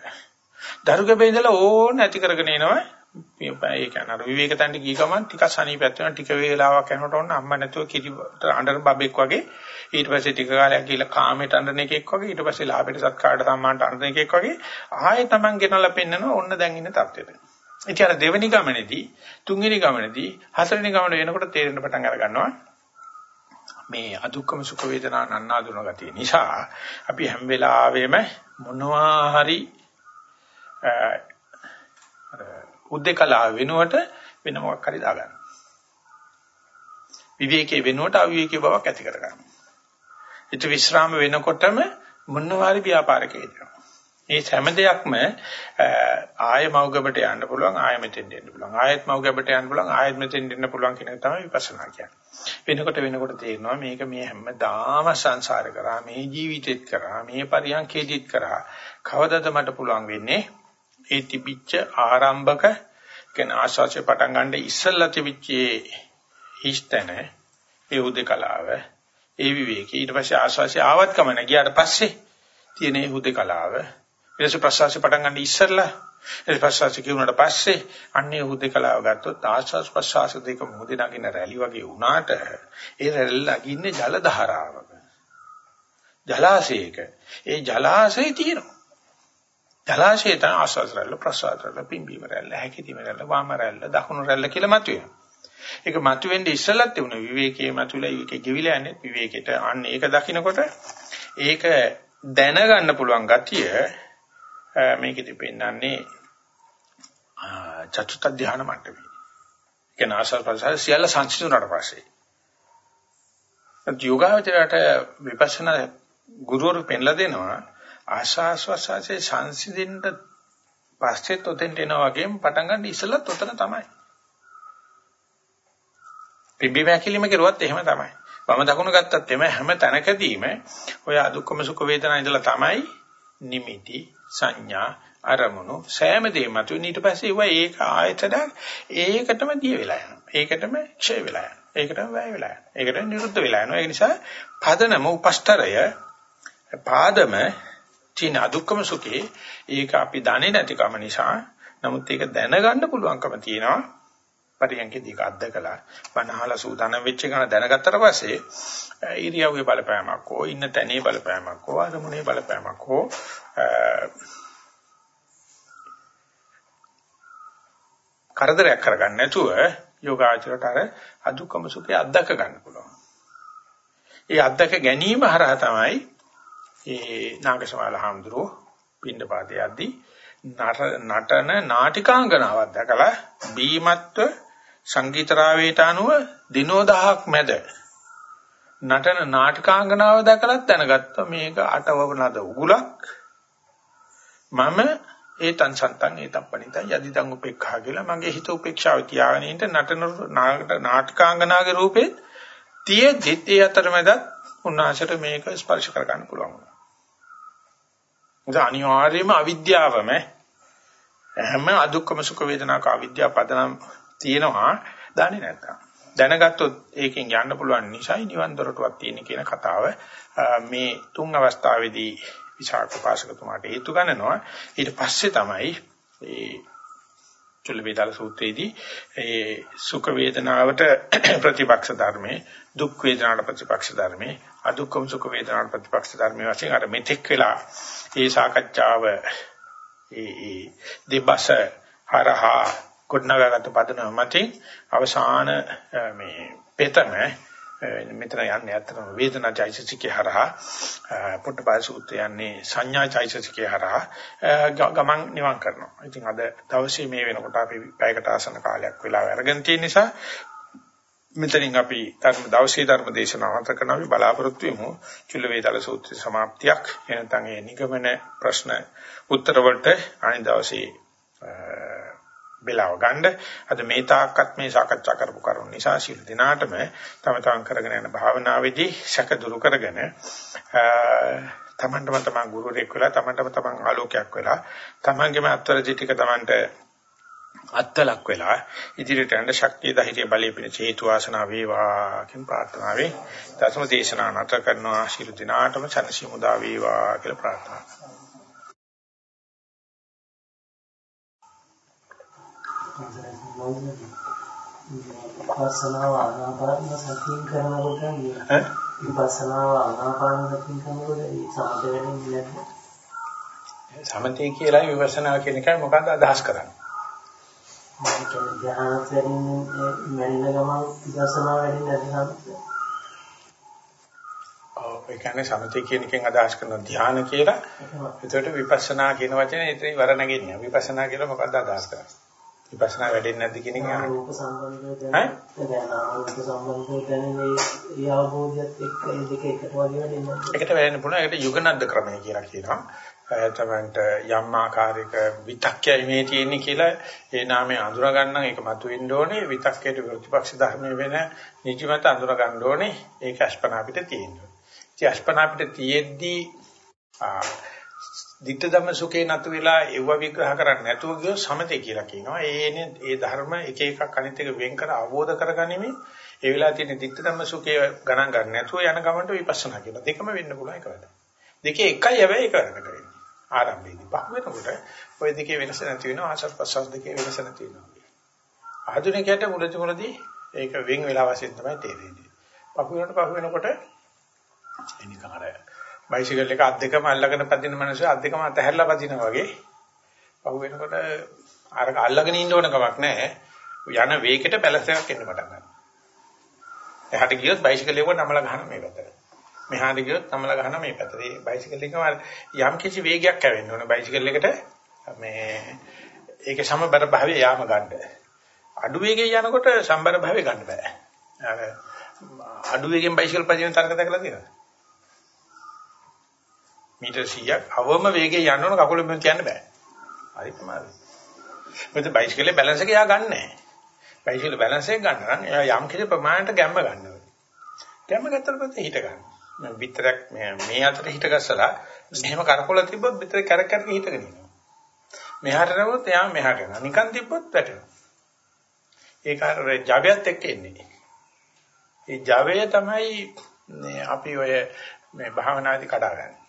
දරු ගැබේ ඉඳලා ඕන නැති කරගෙන එනවා ඒ කියන්නේ අර විවේක තන්ට ගිය ගමන් ටිකක් සනීපත් වෙනවා ටික වේලාවක් යනකොට ඔන්න අම්මා නැතුව කිරිට අඬන බබෙක් වගේ ඊට පස්සේ ටික කාලයක් ගිහලා කාමයට අඬන එකෙක් වගේ ඊට පස්සේ ලාභයට සත්කාරයට සම්මානට අඬන එකෙක් වගේ ආයෙ Taman ගෙනලා පෙන්නනවා ඔන්න දැන් ඉන්න තත්ත්වෙට. ඉතින් අර දෙවෙනි ගමනේදී තුන්වෙනි ගමනේදී හතරවෙනි ගමන වෙනකොට තේරෙන්න පටන් අර ගන්නවා මේ අදුක්කම සුඛ වේදනා නන්නාඳුන ගතිය නිසා අපි හැම වෙලාවෙම මොනවා හරි උද්දේකලාව වෙනුවට වෙන මොකක් හරි දාගන්න. විවේකයේ වෙනුවට අවිවේකී බවක් ඇති කරගන්න. ඒත් විශ්‍රාම වෙනකොටම මොනවාරි ව්‍යාපාරක හේතුව. මේ හැම දෙයක්ම ආය මව්ගබට යන්න පුළුවන් ආය මෙතෙන් දෙන්න පුළුවන් ආයත් මව්ගබට යන්න පුළුවන් ආයත් මෙතෙන් දෙන්න පුළුවන් කියන එක තමයි විපස්සනා කියන්නේ වෙනකොට වෙනකොට තේරෙනවා මේක මේ හැමදාම සංසාර කරා මේ ජීවිතෙත් කරා මේ පරියන්කේදීත් කරා කවදද මට පුළුවන් වෙන්නේ ඒ තිබිච්ච ආරම්භක කියන ආශාසය පටන් ගන්න ඉස්සල්ලා තිබිච්ච හිස්තන ඒ උදකලාව ඒ විවේකී. ඊට පස්සේ ආශාසය ආවත් කමන ගියාට පස්සේ තියෙන ඒ උදකලාව ඊට ප්‍රසවාසය පටන් ගන්න ඉස්සල්ලා ඒ ප්‍රසවාසය කියුණාට පස්සේ අන්නේ උදකලාව ගත්තොත් ආශාස ප්‍රසවාස දෙක මොහොතේ නගින රැලි වගේ වුණාට ඒ රැල්ල නගින්නේ ජල ධාරාවක. ජලාශයක. ඒ ජලාශය තියෙනවා. ජලාශය තමයි ආස්වාද රැල්ල ප්‍රසවාද රැල්ල පිම්බීම රැල්ල හැකිතීම රැල්ල වාම රැල්ල දකුණු රැල්ල කියලා මතුවෙනවා. ඒක මතුවෙන්නේ ඉස්සලත් තිබුණා විවේකයේ මතුවලා විවේකේ ගෙවිලා යන්නේ විවේකෙට අන්න ඒක දකිනකොට ඒක දැනගන්න පුළුවන් ගතිය මේකෙදි පෙන්වන්නේ චතුත්ථ ධානය මට්ටමේ. ඒක නාසල් ප්‍රසාර සියල්ල සංසිඳුණාට පස්සේ. යෝගාවචරයට විපස්සනා ගුරුවරු පෙන්ලා දෙනවා ආශාස් වසාසේ සංසිඳෙන්න පස්සෙත් ඔතෙන්ට එනවා වගේම පටන් ගන්න ඉස්සෙල්ලත් ඔතන තමයි. පිම්බි මැකිලිම කරුවත් එහෙම තමයි. වම දකුණ ගත්තත් එමෙ හැම තැනකදීම ඔය අදුක්කම සුඛ වේදනා ඉඳලා තමයි නිමිති සංඥා අරමුණු සෑම දෙයක්ම තු ඊට පස්සේ ඒවා ඒක ආයතන ඒකටම දිය වෙලා යනවා. ඒකටම ක්ෂය වෙලා යනවා. ඒකටම වැය වෙලා යනවා. ඒකටම නිරුද්ධ වෙලා යනවා. ඒ නිසා පදනම උපස්තරය පාදම තියෙන අදුක්කම සුඛේ ඒක අපි දන්නේ නැතිකම නිසා. නමුත් ඒක දැනගන්න පුළුවන්කම තියෙනවා. පරියන්කේදී අත්දකලා. වනහලා සූදානම් වෙච්ච ගමන් දැනගත්තට පස්සේ ඉරියව්වේ බලපෑමක් හෝ ඉන්න තැනේ බලපෑමක් හෝ අරමුණේ බලපෑමක් හෝ කරදරයක් කරගන්න නැතුව යෝගාචරයට අර අදුක්කම සුඛේ අත්දක ගන්න පුළුවන්. ඒ අත්දක ගැනීම හරහා තමයි ඒ නාගසමාල හාමුදුරුවෝ පින්නපාතේ යද්දී නටන නාටිකාංගනාවක් දැකලා බීමත්ව සංගීතරාවේට අනුව දිනෝ දහක් මැද නටන නාටිකාංගනාව දැකලත් දැනගත්තා මේක අටවවනද උගුලක් මම ඒ තංසන්තං ඒ තප්පණිතං යදිදං උපේක්ඛා කියලා මගේ හිත උපේක්ෂාව තියාගෙන ඉන්න නටන නාටිකාංගනාගේ රූපේ තියෙද්දි ඒ අතරමැද උන්වහන්සේට මේක ස්පර්ශ කර ගන්න පුළුවන් වුණා. මොකද අනිවාර්යයෙන්ම අවිද්‍යාවම හැම අදුක්කම සුඛ වේදනාක අවිද්‍යාව පදනම් තියෙනවා දන්නේ නැත්තම්. දැනගත්තොත් ඒකෙන් යන්න පුළුවන් නිසායි නිවන් දොරටුවක් තියෙන කියන කතාව මේ තුන් අවස්ථාවේදී විචාරක පාසකතුමාට හේතු ගන්නනවා. ඊට පස්සේ තමයි මේ චුල්ල වේදාල සූත්‍රයේදී ඒ සුඛ වේදනාවට ප්‍රතිපක්ෂ ධර්මයේ දුක් වේදනාවට ප්‍රතිපක්ෂ ධර්මයේ අදුක්කම සුඛ වේදනාවට ප්‍රතිපක්ෂ ධර්මයේ වශයෙන් අර මෙතෙක් වෙලා ඒ සාකච්ඡාව ඒ දෙබස හරහා ගොඩනගාගත්ත පදනම මතින් අවසාන මේ පෙතම මෙතන යන්නේ අතරම වේදනා චෛතසිකේ හරහා පුට්ටපාය සූත්‍රය යන්නේ සංඥා චෛතසිකේ හරහා ගමන් නිවන් කරනවා. ඉතින් අද දවසේ මේ වෙනකොට අපි පැයකට ආසන කාලයක් වෙලා අරගෙන තියෙන නිසා මෙතනින් අපි ධර්ම දවසේ ධර්ම දේශනාව අන්ත කරන අපි බලාපොරොත්තු වෙමු. චුල්ල වේදල සූත්‍රයේ સમાප්තියක්. එනතන් ඒ නිගමන ප්‍රශ්න උත්තර වලට අනිත් දවසේ බෙලාව ගන්න. අද මේ තාක්කත් මේ සාකච්ඡා කරපු කරුණ නිසා සිල් දිනාටම තම තමන් කරගෙන යන භාවනාවේදී සැක දුරු කරගෙන තමන්ටම තමන් ගුරුවරයෙක් වෙලා තමන්ටම තමන් ආලෝකයක් වෙලා තමන්ගේම අත්වලදී ටික තමන්ට අත්ලක් වෙලා ඉදිරියට යන්න ශක්තිය ධෛර්ය බලය පිණිස හේතු වාසනා වේවා කියන ප්‍රාර්ථනාවෙන් දසම දේශනා නැත කරනවා. ශිරු දිනාටම සනසි මුදා වේවා කියලා ප්‍රාර්ථනා කරනවා. විපස්සනාව ආනාපාන සතියෙන් කරනකොට ඈ විපස්සනාව ආනාපාන සතියෙන් කරනකොට ඒ සමත වෙන්නේ නැද්ද සමතේ කියලා විපස්සනා කියන එකයි මොකක්ද අදහස් කරන්නේ ධ්‍යානයෙන් මැරෙන ගමන් වැඩින්නේ නැද්ද ඔව් ඒ කියන්නේ සමතේ කියන එකෙන් අදහස් කරන ධ්‍යාන කියලා ඒකට විපස්සනා කියන වචනේ ඉතින් වර නැගෙන්නේ විපස්සනා කියලා මොකක්ද අදහස් කරන්නේ විපස්සනා වැඩෙන්නේ නැද්ද කියන එක අහන්න. රූප සම්බන්ධව දැන දැන් ආරූප සම්බන්ධව දැනෙන ඒ අවබෝධයත් එක්ක ඒ දෙක එකට වගේ වැඩෙන්නේ? එකට වැඩෙන්න පුළුවන්. ඒකට යුගනද්ද ක්‍රමය කියලා කියනවා. තමන්ට යම් ආකාරයක විතක්කයයි මේ තියෙන්නේ කියලා ඒ නාමය අඳුර ගන්න ඒක මතුවෙන්න ඕනේ. විතක්කයට ප්‍රතිපක්ෂ ධර්මයේ වෙන නිජමත අඳුර ගන්න ඕනේ. ඒක අස්පනා අපිට තියෙනවා. ඉතින් අස්පනා අපිට තියෙද්දී ditta dhamma sukhe නතු වෙලා ඒව විග්‍රහ කරන්නේ නැතුව ගියොත් සමතේ කියලා කියනවා. ඒනේ ඒ ධර්ම එක එකක් අනිත් එක වෙන් කර අවබෝධ කරගනිමින් ඒ වෙලාව තියෙන ditta dhamma sukhe ගණන් ගන්න නැතුව යන ගමන්ට විපස්සනා කියනවා. දෙකම වෙන්න පුළුවන් එකවද. දෙකේ එකයි හැබැයි එක වැඩ කරන්නේ. ආරම්භයේදී පහ වෙනකොට ওই දෙකේ වෙනස නැති වෙනවා ආසත් ප්‍රසස් දෙකේ වෙනස නැති වෙනවා. ආධුනිකයට මුලදි මුලදි ඒක වෙන් වෙලා වශයෙන් තමයි තේරෙන්නේ. පහ වෙනකොට පහ වෙනකොට එනිකන් අර බයිසිකල් එක අත් දෙකම අල්ලගෙන පදින මිනිස්සු අත් දෙකම අතහැරලා පදිනා වගේ පහු වෙනකොට අර අල්ලගෙන ඉන්න ඕන කමක් නැහැ. යන වේගයට බැලන්ස් එකක් එන්න පටන් ගන්නවා. එහාට ගියොත් බයිසිකල් එක නමලා ගන්න මේ පැත්තට. මෙහාට ගියොත් නමලා ගන්න මේ පැත්තට. මේ බයිසිකල් එකම යම් කිසි වේගයක් ඇවෙන්න ඕන. බයිසිකල් එකට මේ ඒක සමබර භාවය යාම ගන්න. අඩු වේගයෙන් යනකොට සම්බර භාවය ගන්න බෑ. අඩු වේගෙන් බයිසිකල් පදින තරක දැකලා තියෙනවද? මීටර් 100ක් අවම වේගයෙන් යන්න ඕන කකුල මෙහෙම තියන්න බෑ. හරි ප්‍රමාදයි. මොකද බයිසිකලේ බැලන්ස් එක යා ගන්න නැහැ. බයිසිකලේ බැලන්ස් එක ගන්න නම් එයා යම් කිසි ප්‍රමාණයට ගැම්ම ගන්න ඕනේ. ගැම්ම ගත්තට පස්සේ හිට ගන්න. මම විතරක් මේ අතට හිට ගස්සලා මෙහෙම කරකොල තිබ්බොත් විතර කැරක් කැරක හිටගෙන ඉන්නවා. මෙහාට නමුත් එයා මෙහාට යනවා. නිකන් තිබ්බොත් වැටෙනවා. ඒක අර ජවයත් එක්ක එන්නේ. ඒ ජවය තමයි අපි ඔය මේ භාවනාදී කඩාගන්නේ.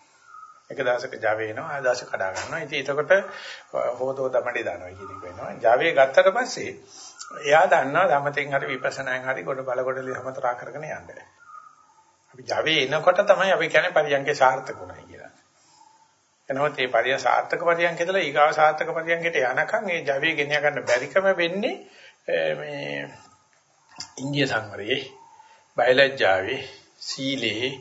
එක දවසක Java එනවා ආය දවසක කඩා ගන්නවා. ඉතින් එතකොට හොදෝ දමඩේ දානවා කියන එක වෙනවා. Java ගත්තට පස්සේ එයා දන්නවා ධමතෙන් හරි විපස්සනාෙන් හරි කොට බල කොටලි සමතරා කරගෙන යන්න. අපි Java එනකොට තමයි අපි කියන්නේ පරියන්කේ සාර්ථකුණයි කියලා. එනකොට මේ පරිය සාර්ථක පරියන්කේදලා ඊගාව සාර්ථක පරියන්කේට යනකම් මේ Java ගෙනිය ගන්න බැරිකම වෙන්නේ මේ ඉන්දිය සංවරයේ බයලජ්ජාවේ සීලේ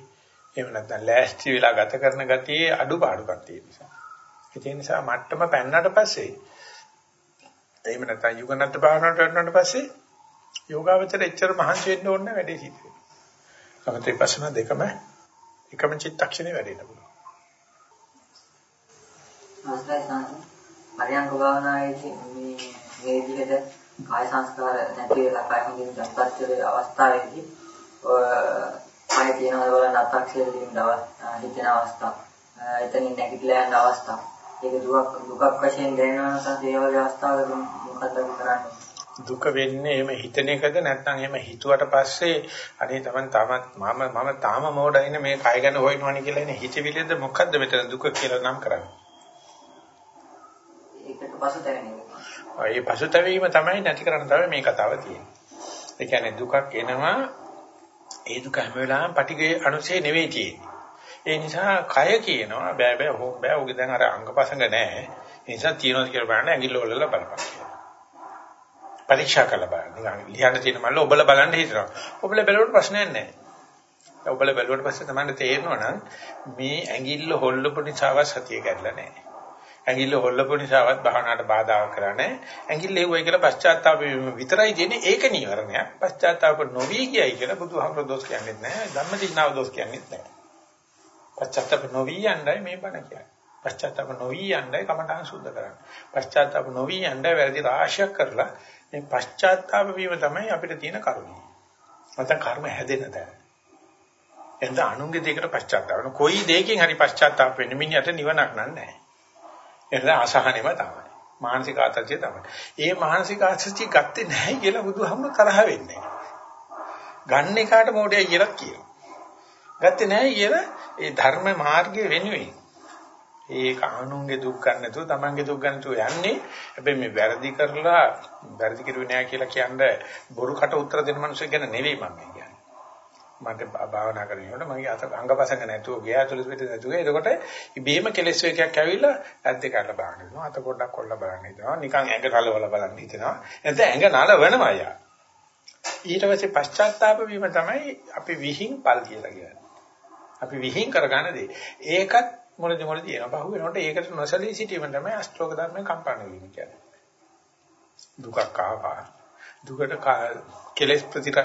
එහෙම නැත්නම් ලෑස්ති වෙලා ගත කරන ගතියේ අඩුපාඩුකම් තියෙන නිසා. ඒ නිසා මට්ටම පැන්නට පස්සේ එහෙම නැත්නම් යුගනත් භාවනාවට වඩනට පස්සේ යෝගාවචර එච්චර මහන්සි වෙන්න ඕනේ වැඩේ සිද්ධ වෙනවා. සමතේ පස්සන දෙකම එකම චිත්තක්ෂණේ වැඩෙන්න පුළුවන්. අවස්ථයි සාන්ති. පරියංග භාවනාවේදී මේ මේ විදිහට කාය සංස්කාර නැති වෙලා කාය හොඳින් දැක්පත් වෙන අවස්ථාවේදී කය තියෙනවා වල නත්තක්ෂේ වලින් හිතෙන අවස්ථා. එතනින් නැගිටලා යන අවස්ථා. ඒක දුක දුකක් වශයෙන් දැනෙනවා නම් ඒ වගේ අවස්ථාවක මොකද කරන්නේ? දුක වෙන්නේ එහෙම හිතන එකද නැත්නම් එහෙම හිතුවට පස්සේ අනේ තමන් තාමත් මම මම තාම මොඩයිනේ මේ කය ගැන හොයනවනේ කියලා එන හිතවිලිද මොකද්ද මෙතන දුක කියලා නම් කරන්නේ? ඒකට පසුතැවෙන එක. ඒ පසුතැවීම තමයි නැති කරන්න තමයි මේ කතාව තියෙන්නේ. ඒ කියන්නේ දුකක් එනවා ඒ දුක හැම වෙලාවෙම පටිගේ අනුසේ නෙවෙයි තියෙන්නේ. ඒ නිසා කය කියනවා බෑ බෑ හො බෑ උගේ දැන් අර අංගපසංග නැහැ. ඒ නිසා තියනවා කියලා බලන්න ඇඟිල්ල වලලා බලපන්. පරීක්ෂා කරලා බලන්න. නිකන් ලියන්න තියෙන මල්ල ඔබලා බලන්න හිතනවා. ඔබලා බැලුවට ප්‍රශ්නයක් නැහැ. ඔබලා බැලුවට පස්සේ තමයි තේරෙනවා නම් මේ ඇඟිල්ල හොල්ලපු නිසාවත් සතිය කැඩලා නැහැ. ඇඟිල්ල හොල්ලපු නිසාවත් භාවනාවට බාධාවක් කරන්නේ ඇඟිල්ල එව්වයි කියලා පශ්චාත්තාප විතරයි දෙන්නේ ඒක නීවරණයක් පශ්චාත්තාප නොවි කියයි කියලා බුදුහාමර දොස් කියන්නේ නැහැ ධම්මදිනාව දොස් කියන්නේ නැහැ පශ්චාත්තාප නොවි යන්නයි මේ බණ කියන්නේ පශ්චාත්තාප නොවි යන්නයි කමඨාන් සුද්ධ කරන්නේ පශ්චාත්තාප නොවි යන්නයි වැරදි රාශියක් කරලා මේ පශ්චාත්තාප වීම තමයි අපිට තියෙන කර්මය නැත්නම් කර්ම හැදෙන තැන එතන අනුන්ගේ දෙයකට පශ්චාත්තාප වෙන කොයි දෙයකින් හරි පශ්චාත්තාප වෙන්න මිනිහට නිවනක් නැහැ එතන අසහනෙම තමයි. මානසික ආතතිය තමයි. ඒ මානසික ආතතිය ගත්තේ නැහැ කියලා බුදුහාමුදුර තරහ වෙන්නේ. ගන්න එකාට මොඩේ කියලා කියනවා. ගත්තේ නැහැ කියලා ඒ ධර්ම මාර්ගයේ වෙනුවෙන්. ඒ කානුන්ගේ දුක් ගන්න නැතුව තමන්ගේ දුක් ගන්න නැතුව යන්නේ. හැබැයි මේ වැරදි කරලා වැරදි කරුවේ නැහැ කියලා කියන්නේ බොරු කට උත්තර දෙන මිනිස්සු ගැන නෙවෙයි මම කියන්නේ. මට භාවනා කරනකොට මගේ අත අංගපසංග නැතුව ගියා ඇතුළත පිට නැතුව. එතකොට ඉබේම කෙලස් වේගයක් ඇවිල්ලා ඇද්ද කරලා බලන්න හිතනවා. අත පොඩ්ඩක් කොල්ල බලන්න හිතනවා. නිකන් ඇඟ නලවල බලන්න හිතනවා. නැත්නම් ඇඟ නලවනවා යා. ඊට පස්සේ පශ්චාත්තාප වීම තමයි අපි විහිං පල් කියලා කියන්නේ. අපි විහිං කරගන්න දේ. ඒකත් මොළදි මොළදි එනවා පහු වෙනකොට ඒකට නොසලී සිටීම තමයි අෂ්ටෝක ධර්මයේ කම්පණ වීම කියන්නේ දුකක් ආවා දුකට කෙලස්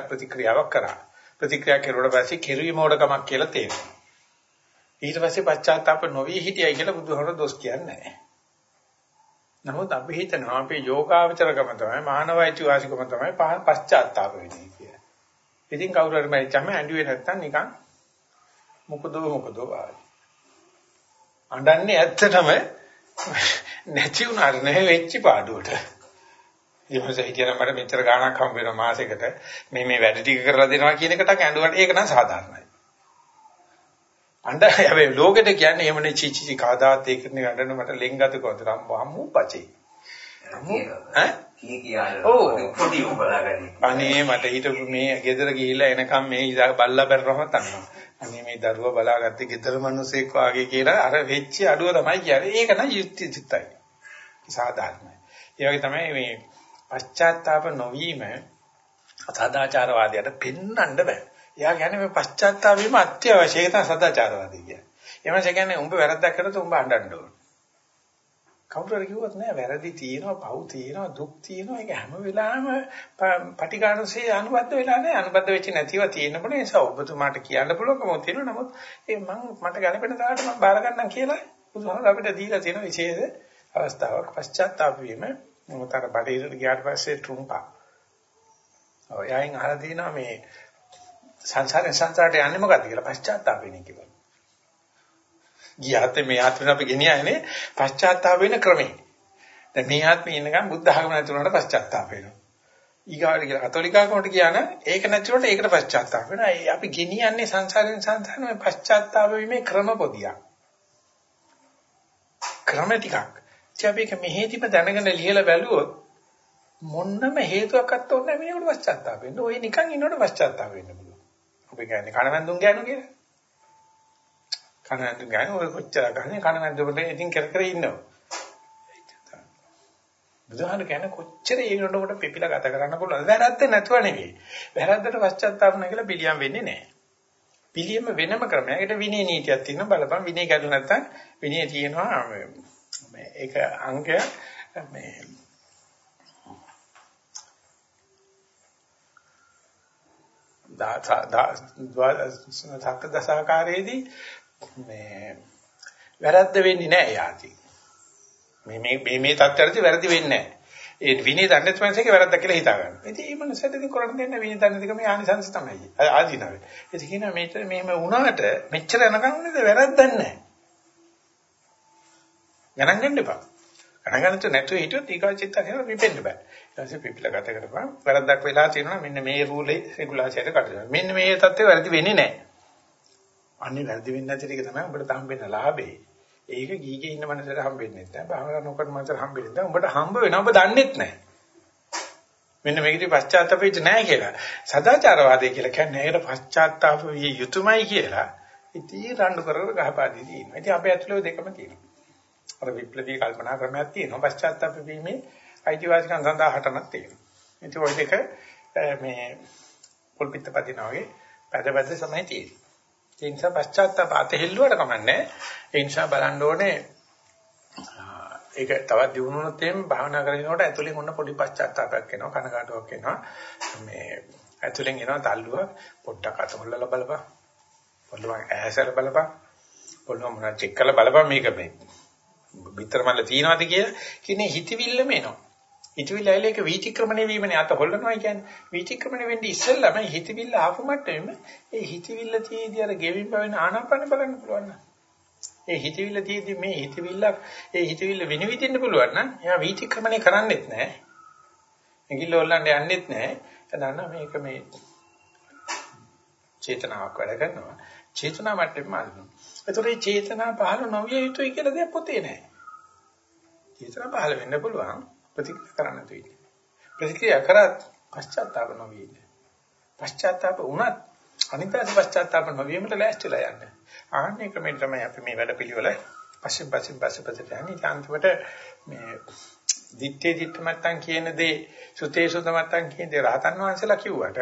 ප්‍රතික්‍රියාවක් කරා ප්‍රතික්‍රියා කෙරුවට පස්සේ කෙරුවේ මොඩකමක් කියලා තේරෙනවා. ඊට පස්සේ පශ්චාත්තාප නොවි හිටියයි කියලා බුදුහමර දොස් කියන්නේ නැහැ. නමුත් අපි හිතනවා අපේ යෝගාවචරකම තමයි මානවයිති වාසිකම තමයි පශ්චාත්තාප වෙන්නේ කියලා. ඉතින් කවුරු හරි මැරිච්චම ඇඬුවේ නැත්තම් නිකන් මොකදෝ මොකදෝ වායි. අඬන්නේ ඇත්තටම නැති උනාට නෙවෙයි වෙච්ච පාඩුවට. ඊමණස හිටියනම් මට මෙච්චර ගාණක් හම්බ වෙනවා මාසෙකට මේ මේ වැඩ ටික කරලා දෙනවා කියන එකට ඇඬුවට ඒක නම් සාධාරණයි. අඬ හැබැයි ලෝකෙට කියන්නේ එහෙමනේ චිචි චි කාදාත් ඒක නේ අඬන මට ලෙන්ගත කොහොමද රම්බම්මු පචේ. ඈ කී කියාල පොඩි උඹලාගනි. අනේ මට හිටපු මේ ගෙදර ගිහිල්ලා එනකම් මේ ඉඳලා බල්ලා බැරරම තනවා. අනේ මේ දරුවා බලාගත්තේ ගෙදර මිනිස්සෙක් වාගේ කියලා අර වෙච්ච අඩුව තමයි කියන්නේ. ඒක නම් යුක්ති චිත්තයි. සාධාරණයි. ඒ වගේ තමයි මේ පශ්චාත්තාප නොවීම සදාචාරවාදයට පෙන්වන්න බෑ. එයා කියන්නේ මේ පශ්චාත්තාප වීම අත්‍යවශ්‍යයි තමයි සදාචාරවාදී කියන්නේ. එමන්ස කියන්නේ උඹ වැරද්දක් කරලා උඹ අඬන්න ඕන. කවුරු හරි කිව්වොත් නෑ වැරදි තියෙනවා, පව් තියෙනවා, දුක් තියෙනවා. ඒක හැම වෙලාවෙම පටිඝානසේ අනුබද්ධ වෙලා නෑ. අනුබද්ධ වෙච්ච නැතිව තියෙනකොට ඒ නිසා ඔබතුමාට කියන්න පුළුවන්කම තියෙනවා. නමුත් ඒ මම මට ගැළපෙන තාලට මම බාර ගන්නම් කියලා බුදුහාම අපිට දීලා තියෙන විශේෂ අවස්ථාවක් පශ්චාත්තාප වීම මොකද අර බඩේට ගියාට පස්සේ ටුම්පා. ඔය යයින් අහලා දිනවා මේ සංසාරෙන් සංසාරට යන්නේ මොකද්ද කියලා පශ්චාත්තාප වෙන්නේ කියලා. ගියාත් මේ ආත්මෙ අපි ගෙනියන්නේ පශ්චාත්තාප වෙන ක්‍රමේ. දැන් මේ ආත්මෙ ඉන්නකම් බුද්ධ ආගම නැති වුණාට පශ්චාත්තාප වෙනවා. ඊගාවට කියලා කතෝලිකාකමට කියන ඒක නැති වුණාට ඒකට පශ්චාත්තාප වෙනවා. අපි ගෙනියන්නේ සංසාරෙන් සංසාරෙම පශ්චාත්තාප වීමේ ක්‍රම පොදියක්. ක්‍රම ටිකක්. ඉතින් අපි ඒක මෙහෙදිම දැනගෙන ලියලා බැලුවොත් මොන්නම හේතුවක්වත් ඕනේ නැහැ මේකට පශ්චාත්තාප වෙන්න. ඔය නිකන් ඉන්නකොට පශ්චාත්තාප වෙන්න පුළුවන්. අපි කියන්නේ කණවැන්දුන් ගෑනු කියලා. කණවැන්දුන් ගෑනු ඔය කොච්චර ගහන්නේ කණවැන්දුන්ට ඉතින් කර කර ඉන්නවා. බුදුහාම කියන්නේ කොච්චර ඊනොඩකට පිපිලා ගත කරන්න පුළුවන්ද? වැරද්ද නැතුව නෙවෙයි. වැරද්දට පශ්චාත්තාප නැහැ කියලා පිළියම් වෙන්නේ නැහැ. පිළියම වෙනම ක්‍රමයක්. ඒකට විනය නීතියක් තියෙනවා බලපන් විනය කැඩු නැත්නම් විනය තියෙනවා මේ ඒක අංකය මේ සත්‍ය දසාකාරයේදී මේ වැරද්ද වෙන්නේ නැහැ යාති. මේ මේ මේ මේ තත්ත්වයේදී වැරදි වෙන්නේ නැහැ. ඒ විනය දන්නේ නැතිවෙන්සේක වැරද්ද කියලා හිතා ගන්න. ඉතින් මේ මනසට ඉතින් කරන්න දෙන්න විනය දන්නේ දෙක මේ ආනිසංස තමයි. ආදීනවේ. ඉතින් කියනවා මේක මෙහෙම වුණාට මෙච්චර යනකම් නේද වැරද්දක් නැහැ. ගණන් ගන්න එපා. ගණන් ගන්නත් නැතුව හිටියොත් ඊගා චිත්තකේම පිපෙන්න බෑ. ඊට පස්සේ පිපිලා ගත කරපන්. වැරද්දක් වෙලා තියෙනවා මෙන්න මේ රූලේ රෙගුලාසියට කටයුතු. මෙන්න මේ தත්ත්වය වැරදි වෙන්නේ නැහැ. අන්නේ වැරදි වෙන්නේ නැති ටික තමයි උඹට හම්බෙන්න ලාභේ. ඒක ගීගේ ඉන්න මනසට හම්බෙන්නේ නැහැ. භාවනා නොකරන මනසට හම්බෙන්නේ නැහැ. උඹට හම්බ වෙනවා ඔබ දන්නෙත් නැහැ. මෙන්න මේකදී පශ්චාත්තාප වෙච්ච නැහැ කියලා. සදාචාරවාදී කියලා කියන්නේ ඒකට පශ්චාත්තාප විය යුතුයමයි කියලා. ඉතින් රණ්ඩු කර කර ගහපාදී තියෙනවා. ඉතින් අපේ ඇතුළේ දෙකම තියෙනවා. අර විප්ලවීය කල්පනා ක්‍රමයක් තියෙනවා. පශ්චාත්තාප වීමේ අයිතිවාසිකම් සඳහා හටනක් තියෙනවා. ඉතින් ওই දෙක මේ පොල් පිට පදිනා වගේ පැදපැද තමයි තියෙන්නේ. ඒ නිසා පශ්චාත්තාප අතහෙල්ලුවට කමන්නේ. ඒ නිසා බලන්න ඕනේ ඒක තවත් දිනුනොත් එම් භාවනා කරනකොට ඇතුලෙන් ඔන්න පොඩි පශ්චාත්තාපයක් එනවා කනගාටුවක් එනවා. මේ ඇතුලෙන් එනවා තල්ලුව පොඩ්ඩක් අතහොල්ලලා බලපන්. පොළොව ඈසල බලපන්. පොළොව මොනවා චෙක් කරලා බලපන් මේක මේ. විතර මල්ල තියනවාද කියලා? කියන්නේ හිතවිල්ලම එනවා. හිතවිල්ල ඇවිල්ලා ඒක වීතික්‍රමණය වීමනේ. අත හොල්ලනවා කියන්නේ. වීතික්‍රමණය වෙන්නේ ඉස්සෙල්ලාම හිතවිල්ල ආපු මට්ටමෙම ඒ හිතවිල්ල තියේදී අර ගෙවින් බවෙන ආනාපාන බලන්න පුළුවන් ඒ හිතවිල්ල තියේදී මේ හිතවිල්ල ඒ හිතවිල්ල විනිවිදින්න පුළුවන් නම් එයා වීතික්‍රමණය කරන්නෙත් නැහැ ඇඟිල්ල හොල්ලන්න යන්නෙත් නැහැ එතන මේක මේ චේතනාවක් වැඩ කරනවා. චේතනා මට්ටමෙම අල්ලනවා. ඒතකොට මේ චේතනා පහළ නොවිය යුතුයි කියලා දෙයක් පොතේ නැහැ චේතනා පහළ වෙන්න පුළුවන්. ප්‍රතික්‍රියා කරන්න තියෙන්නේ. ප්‍රතික්‍රියා කරත් පශ්චාත්තාප නොවී ඉන්න. පශ්චාත්තාප වුණත් අනිත්‍යස පශ්චාත්තාප නොවීමට ලෑස්තිලා යන්න. ආන්නේ ක්‍රමෙන් තමයි අපි මේ වැඩ පිළිවෙල පස්සේ පස්සේ පස්සේ පස්සේ යන්නේ. අන්තිමට මේ දිත්තේ දිත්ත මත්තන් කියන දේ සුතේ සුත මත්තන් කියන දේ රහතන් වහන්සේලා කිව්වට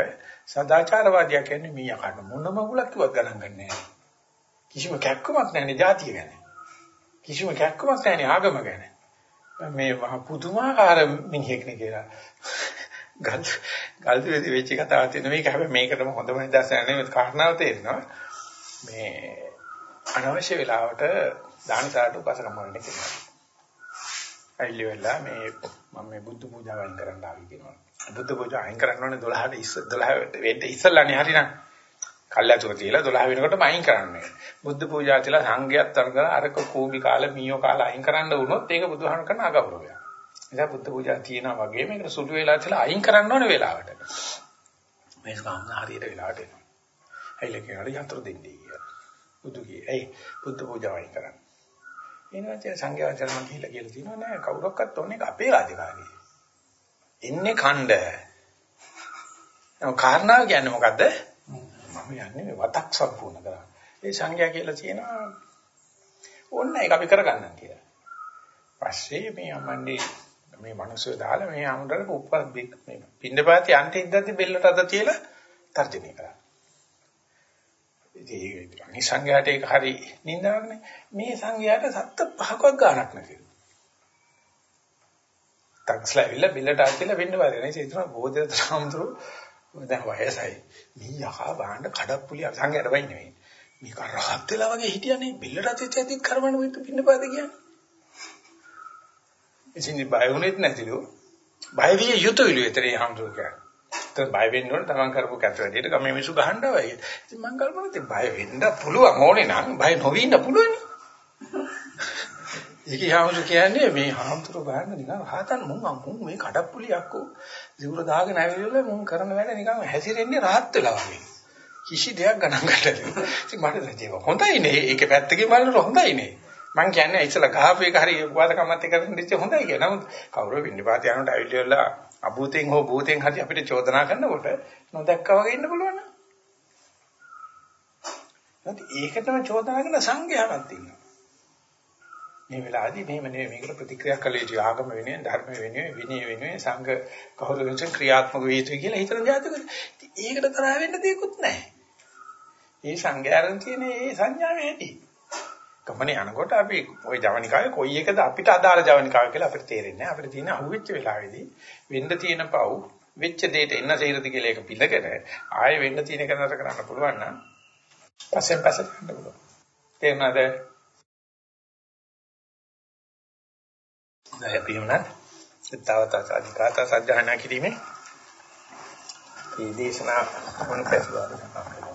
සදාචාරවාදියා කියන්නේ මීයා කන්න මොනම මුලක් කිව්වත් ගණන් ගන්නෑ. කිසිම කැක්කමක් නැහැ නේ જાතිය ගැන. කිසිම කැක්කමක් නැහැ ආගම ගැන. මේ මහ පුදුමාකාර මිනිහෙක් නේ කියලා. ගල් ගල් දෙවි වෙච්ච කතාවක් තියෙන මේක හැබැයි මේකටම හොඳම නිදර්ශනය නෙවෙයි කාරණාව තේරෙනවා. මේ අනවශ්‍ය වෙලාවට දානසාරට උපසකම් වලට කියනවා. අයිලි වෙලා මේ මම මේ බුද්ධ පූජාව අයින් කරන්න ආවි කියනවා. බුද්ධ පූජා අයින් කරන්න ඕනේ 12ට ඉස්ස 12 වෙන්න ඉස්සල්ලානේ හරිනම්. කල්ලාතුර තියලා 12 වෙනකොටම අයින් කරන්නේ. බුද්ධ පූජා තියලා සංඝයාත් අරගෙන අරක කූඹි කාලා මීයෝ කාලා අයින් කරන්න වුණොත් ඒක බුදුහාම කරන අගෞරවයක්. නිසා බුද්ධ පූජා තියනා වගේ මේක සුළු වෙලා තියලා අයින් කරන්න ඕන වෙලාවට. මේ ස්වාමීන් හරියට වෙලාවට එනවා. ඇයිල කියනවා යන්ත්‍ර දෙන්නේ කියලා. බුදු කියේ. ඇයි බුද්ධ පූජා අයින් කරන්න. එනවා සංඝයා වචන කියලා කියලා තියෙනවා නෑ කවුරක්වත් ඕනේ අපේ රාජකාරිය. එන්නේ ඛණ්ඩ. කාරණාව කියන්නේ මොකද්ද? මම යන්නේ වතක් සම්පූර්ණ කරා. ඒ සංඥා කියලා තියෙනවා ඕන්න ඒක අපි කරගන්නම් කියලා. පස්සේ මේ අම්මන්නේ මේ මිනිස්සු දාලා මේ අමුඩට උප්ප මේ පින්නපාති අන්ති ඉඳද්දි බෙල්ලට අත තියලා තර්ජනය කරා. ඉතින් අනිත් සංඝයාට ඒක හරි නින්දාවක්නේ. මේ සංඝයාට සත්ත පහකවත් ගාණක් නැතිලු. ටක්ස්ලාවිලා බෙල්ලට අත තියලා වෙන්න බෑ. නේ ඒ තුන බෝධිත සාමුතුරු දැන් වයසයි. මේ යකා බාන්න කඩප්පුලිය සංඝයාට වෙන්නේ නෙවෙයි. මේක රහත් වෙලා වගේ හිටියනේ බිල්ලට අතේ ඇති කර්මණ වෙන්න පින්නපාත කියන්නේ. ඉතින් බය වුණෙත් නැතිලු. බය විය යුතුයලු ඒතරේ හම්දුර කියන්නේ. ඒත් බය වෙන්න ඕන තමන් කරපු කැත වැඩේට ගමේ මිනිස්සු ගහනවා. ඉතින් මං කල්පනා කරේ බය වෙන්න පුළුවන් ඕනේ නම් බය නොවී ඉන්න පුළුවන්. ඒක හාමුදුර කියන්නේ මේ හාමුදුර ගන්න නිකන් හාතන් මුං මුං මේ කඩප්පුලියක් උ සිවුර දාගෙන ඇවිල්ලා මුං කරන වැඩ නිකන් හැසිරෙන්නේ rahat වෙලා වගේ. කිසි දෙයක් ගණන් ගන්න බැහැ. ඉතින් මට ඒක හොඳයිනේ. ඒකේ පැත්තකින් බලනකොට හොඳයිනේ. මං කියන්නේ ඉතලා ගහපු එක හරි උපාදකමත් එක්ක දෙන්න හොඳයි කියලා. නමුත් කවුරු වින්නපාත යනකොට ඇවිල්ලා අභූතෙන් හෝ භූතෙන් හරි අපිට චෝදනා කරනකොට නොදැක්කා වගේ ඉන්න පුළුවන් නේද? නැත්නම් ඒකටම චෝදනා කරන සංඝයාවක් තියෙනවා. මේ වෙලාවේදී මෙහෙම නෙවෙයි මේකට ප්‍රතික්‍රියා කළ යුතු ආගම වෙනුවෙන් ධර්ම වෙනුවෙන් විනය වෙනුවෙන් සංඝ කවුරු වෙනුවෙන් ක්‍රියාත්මක වේ යුතුයි කියලා හිතන જાතකද ඒකට තරහ වෙන්න දෙයක්වත් නැහැ. ඒ සංඝයාරන් තියෙන ඒ සංඥාවේ ඇති. ගමනේ යනකොට අපි ওই ජවනිකාවේ කොයි එකද අපිට අදාළ ජවනිකාව කියලා අපිට තේරෙන්නේ නැහැ. අපිට තියෙන අහුවෙච්ච වෙලාවේදී වෙන්න තියෙන පව් වෙච්ච දෙයට එන්න සේරද කියලා එක පිළිගෙන ආයෙ වෙන්න තියෙන එක නතර කරන්න පුළුවන් නම් පස්සෙන් පස්සට යන්න පුළුවන්. තේරුණාද? දැන් අපි උනත් තවතත් අධිකාත සජ්ජහනා කිරීමේ මේ දේශනා මොන පැසුවාද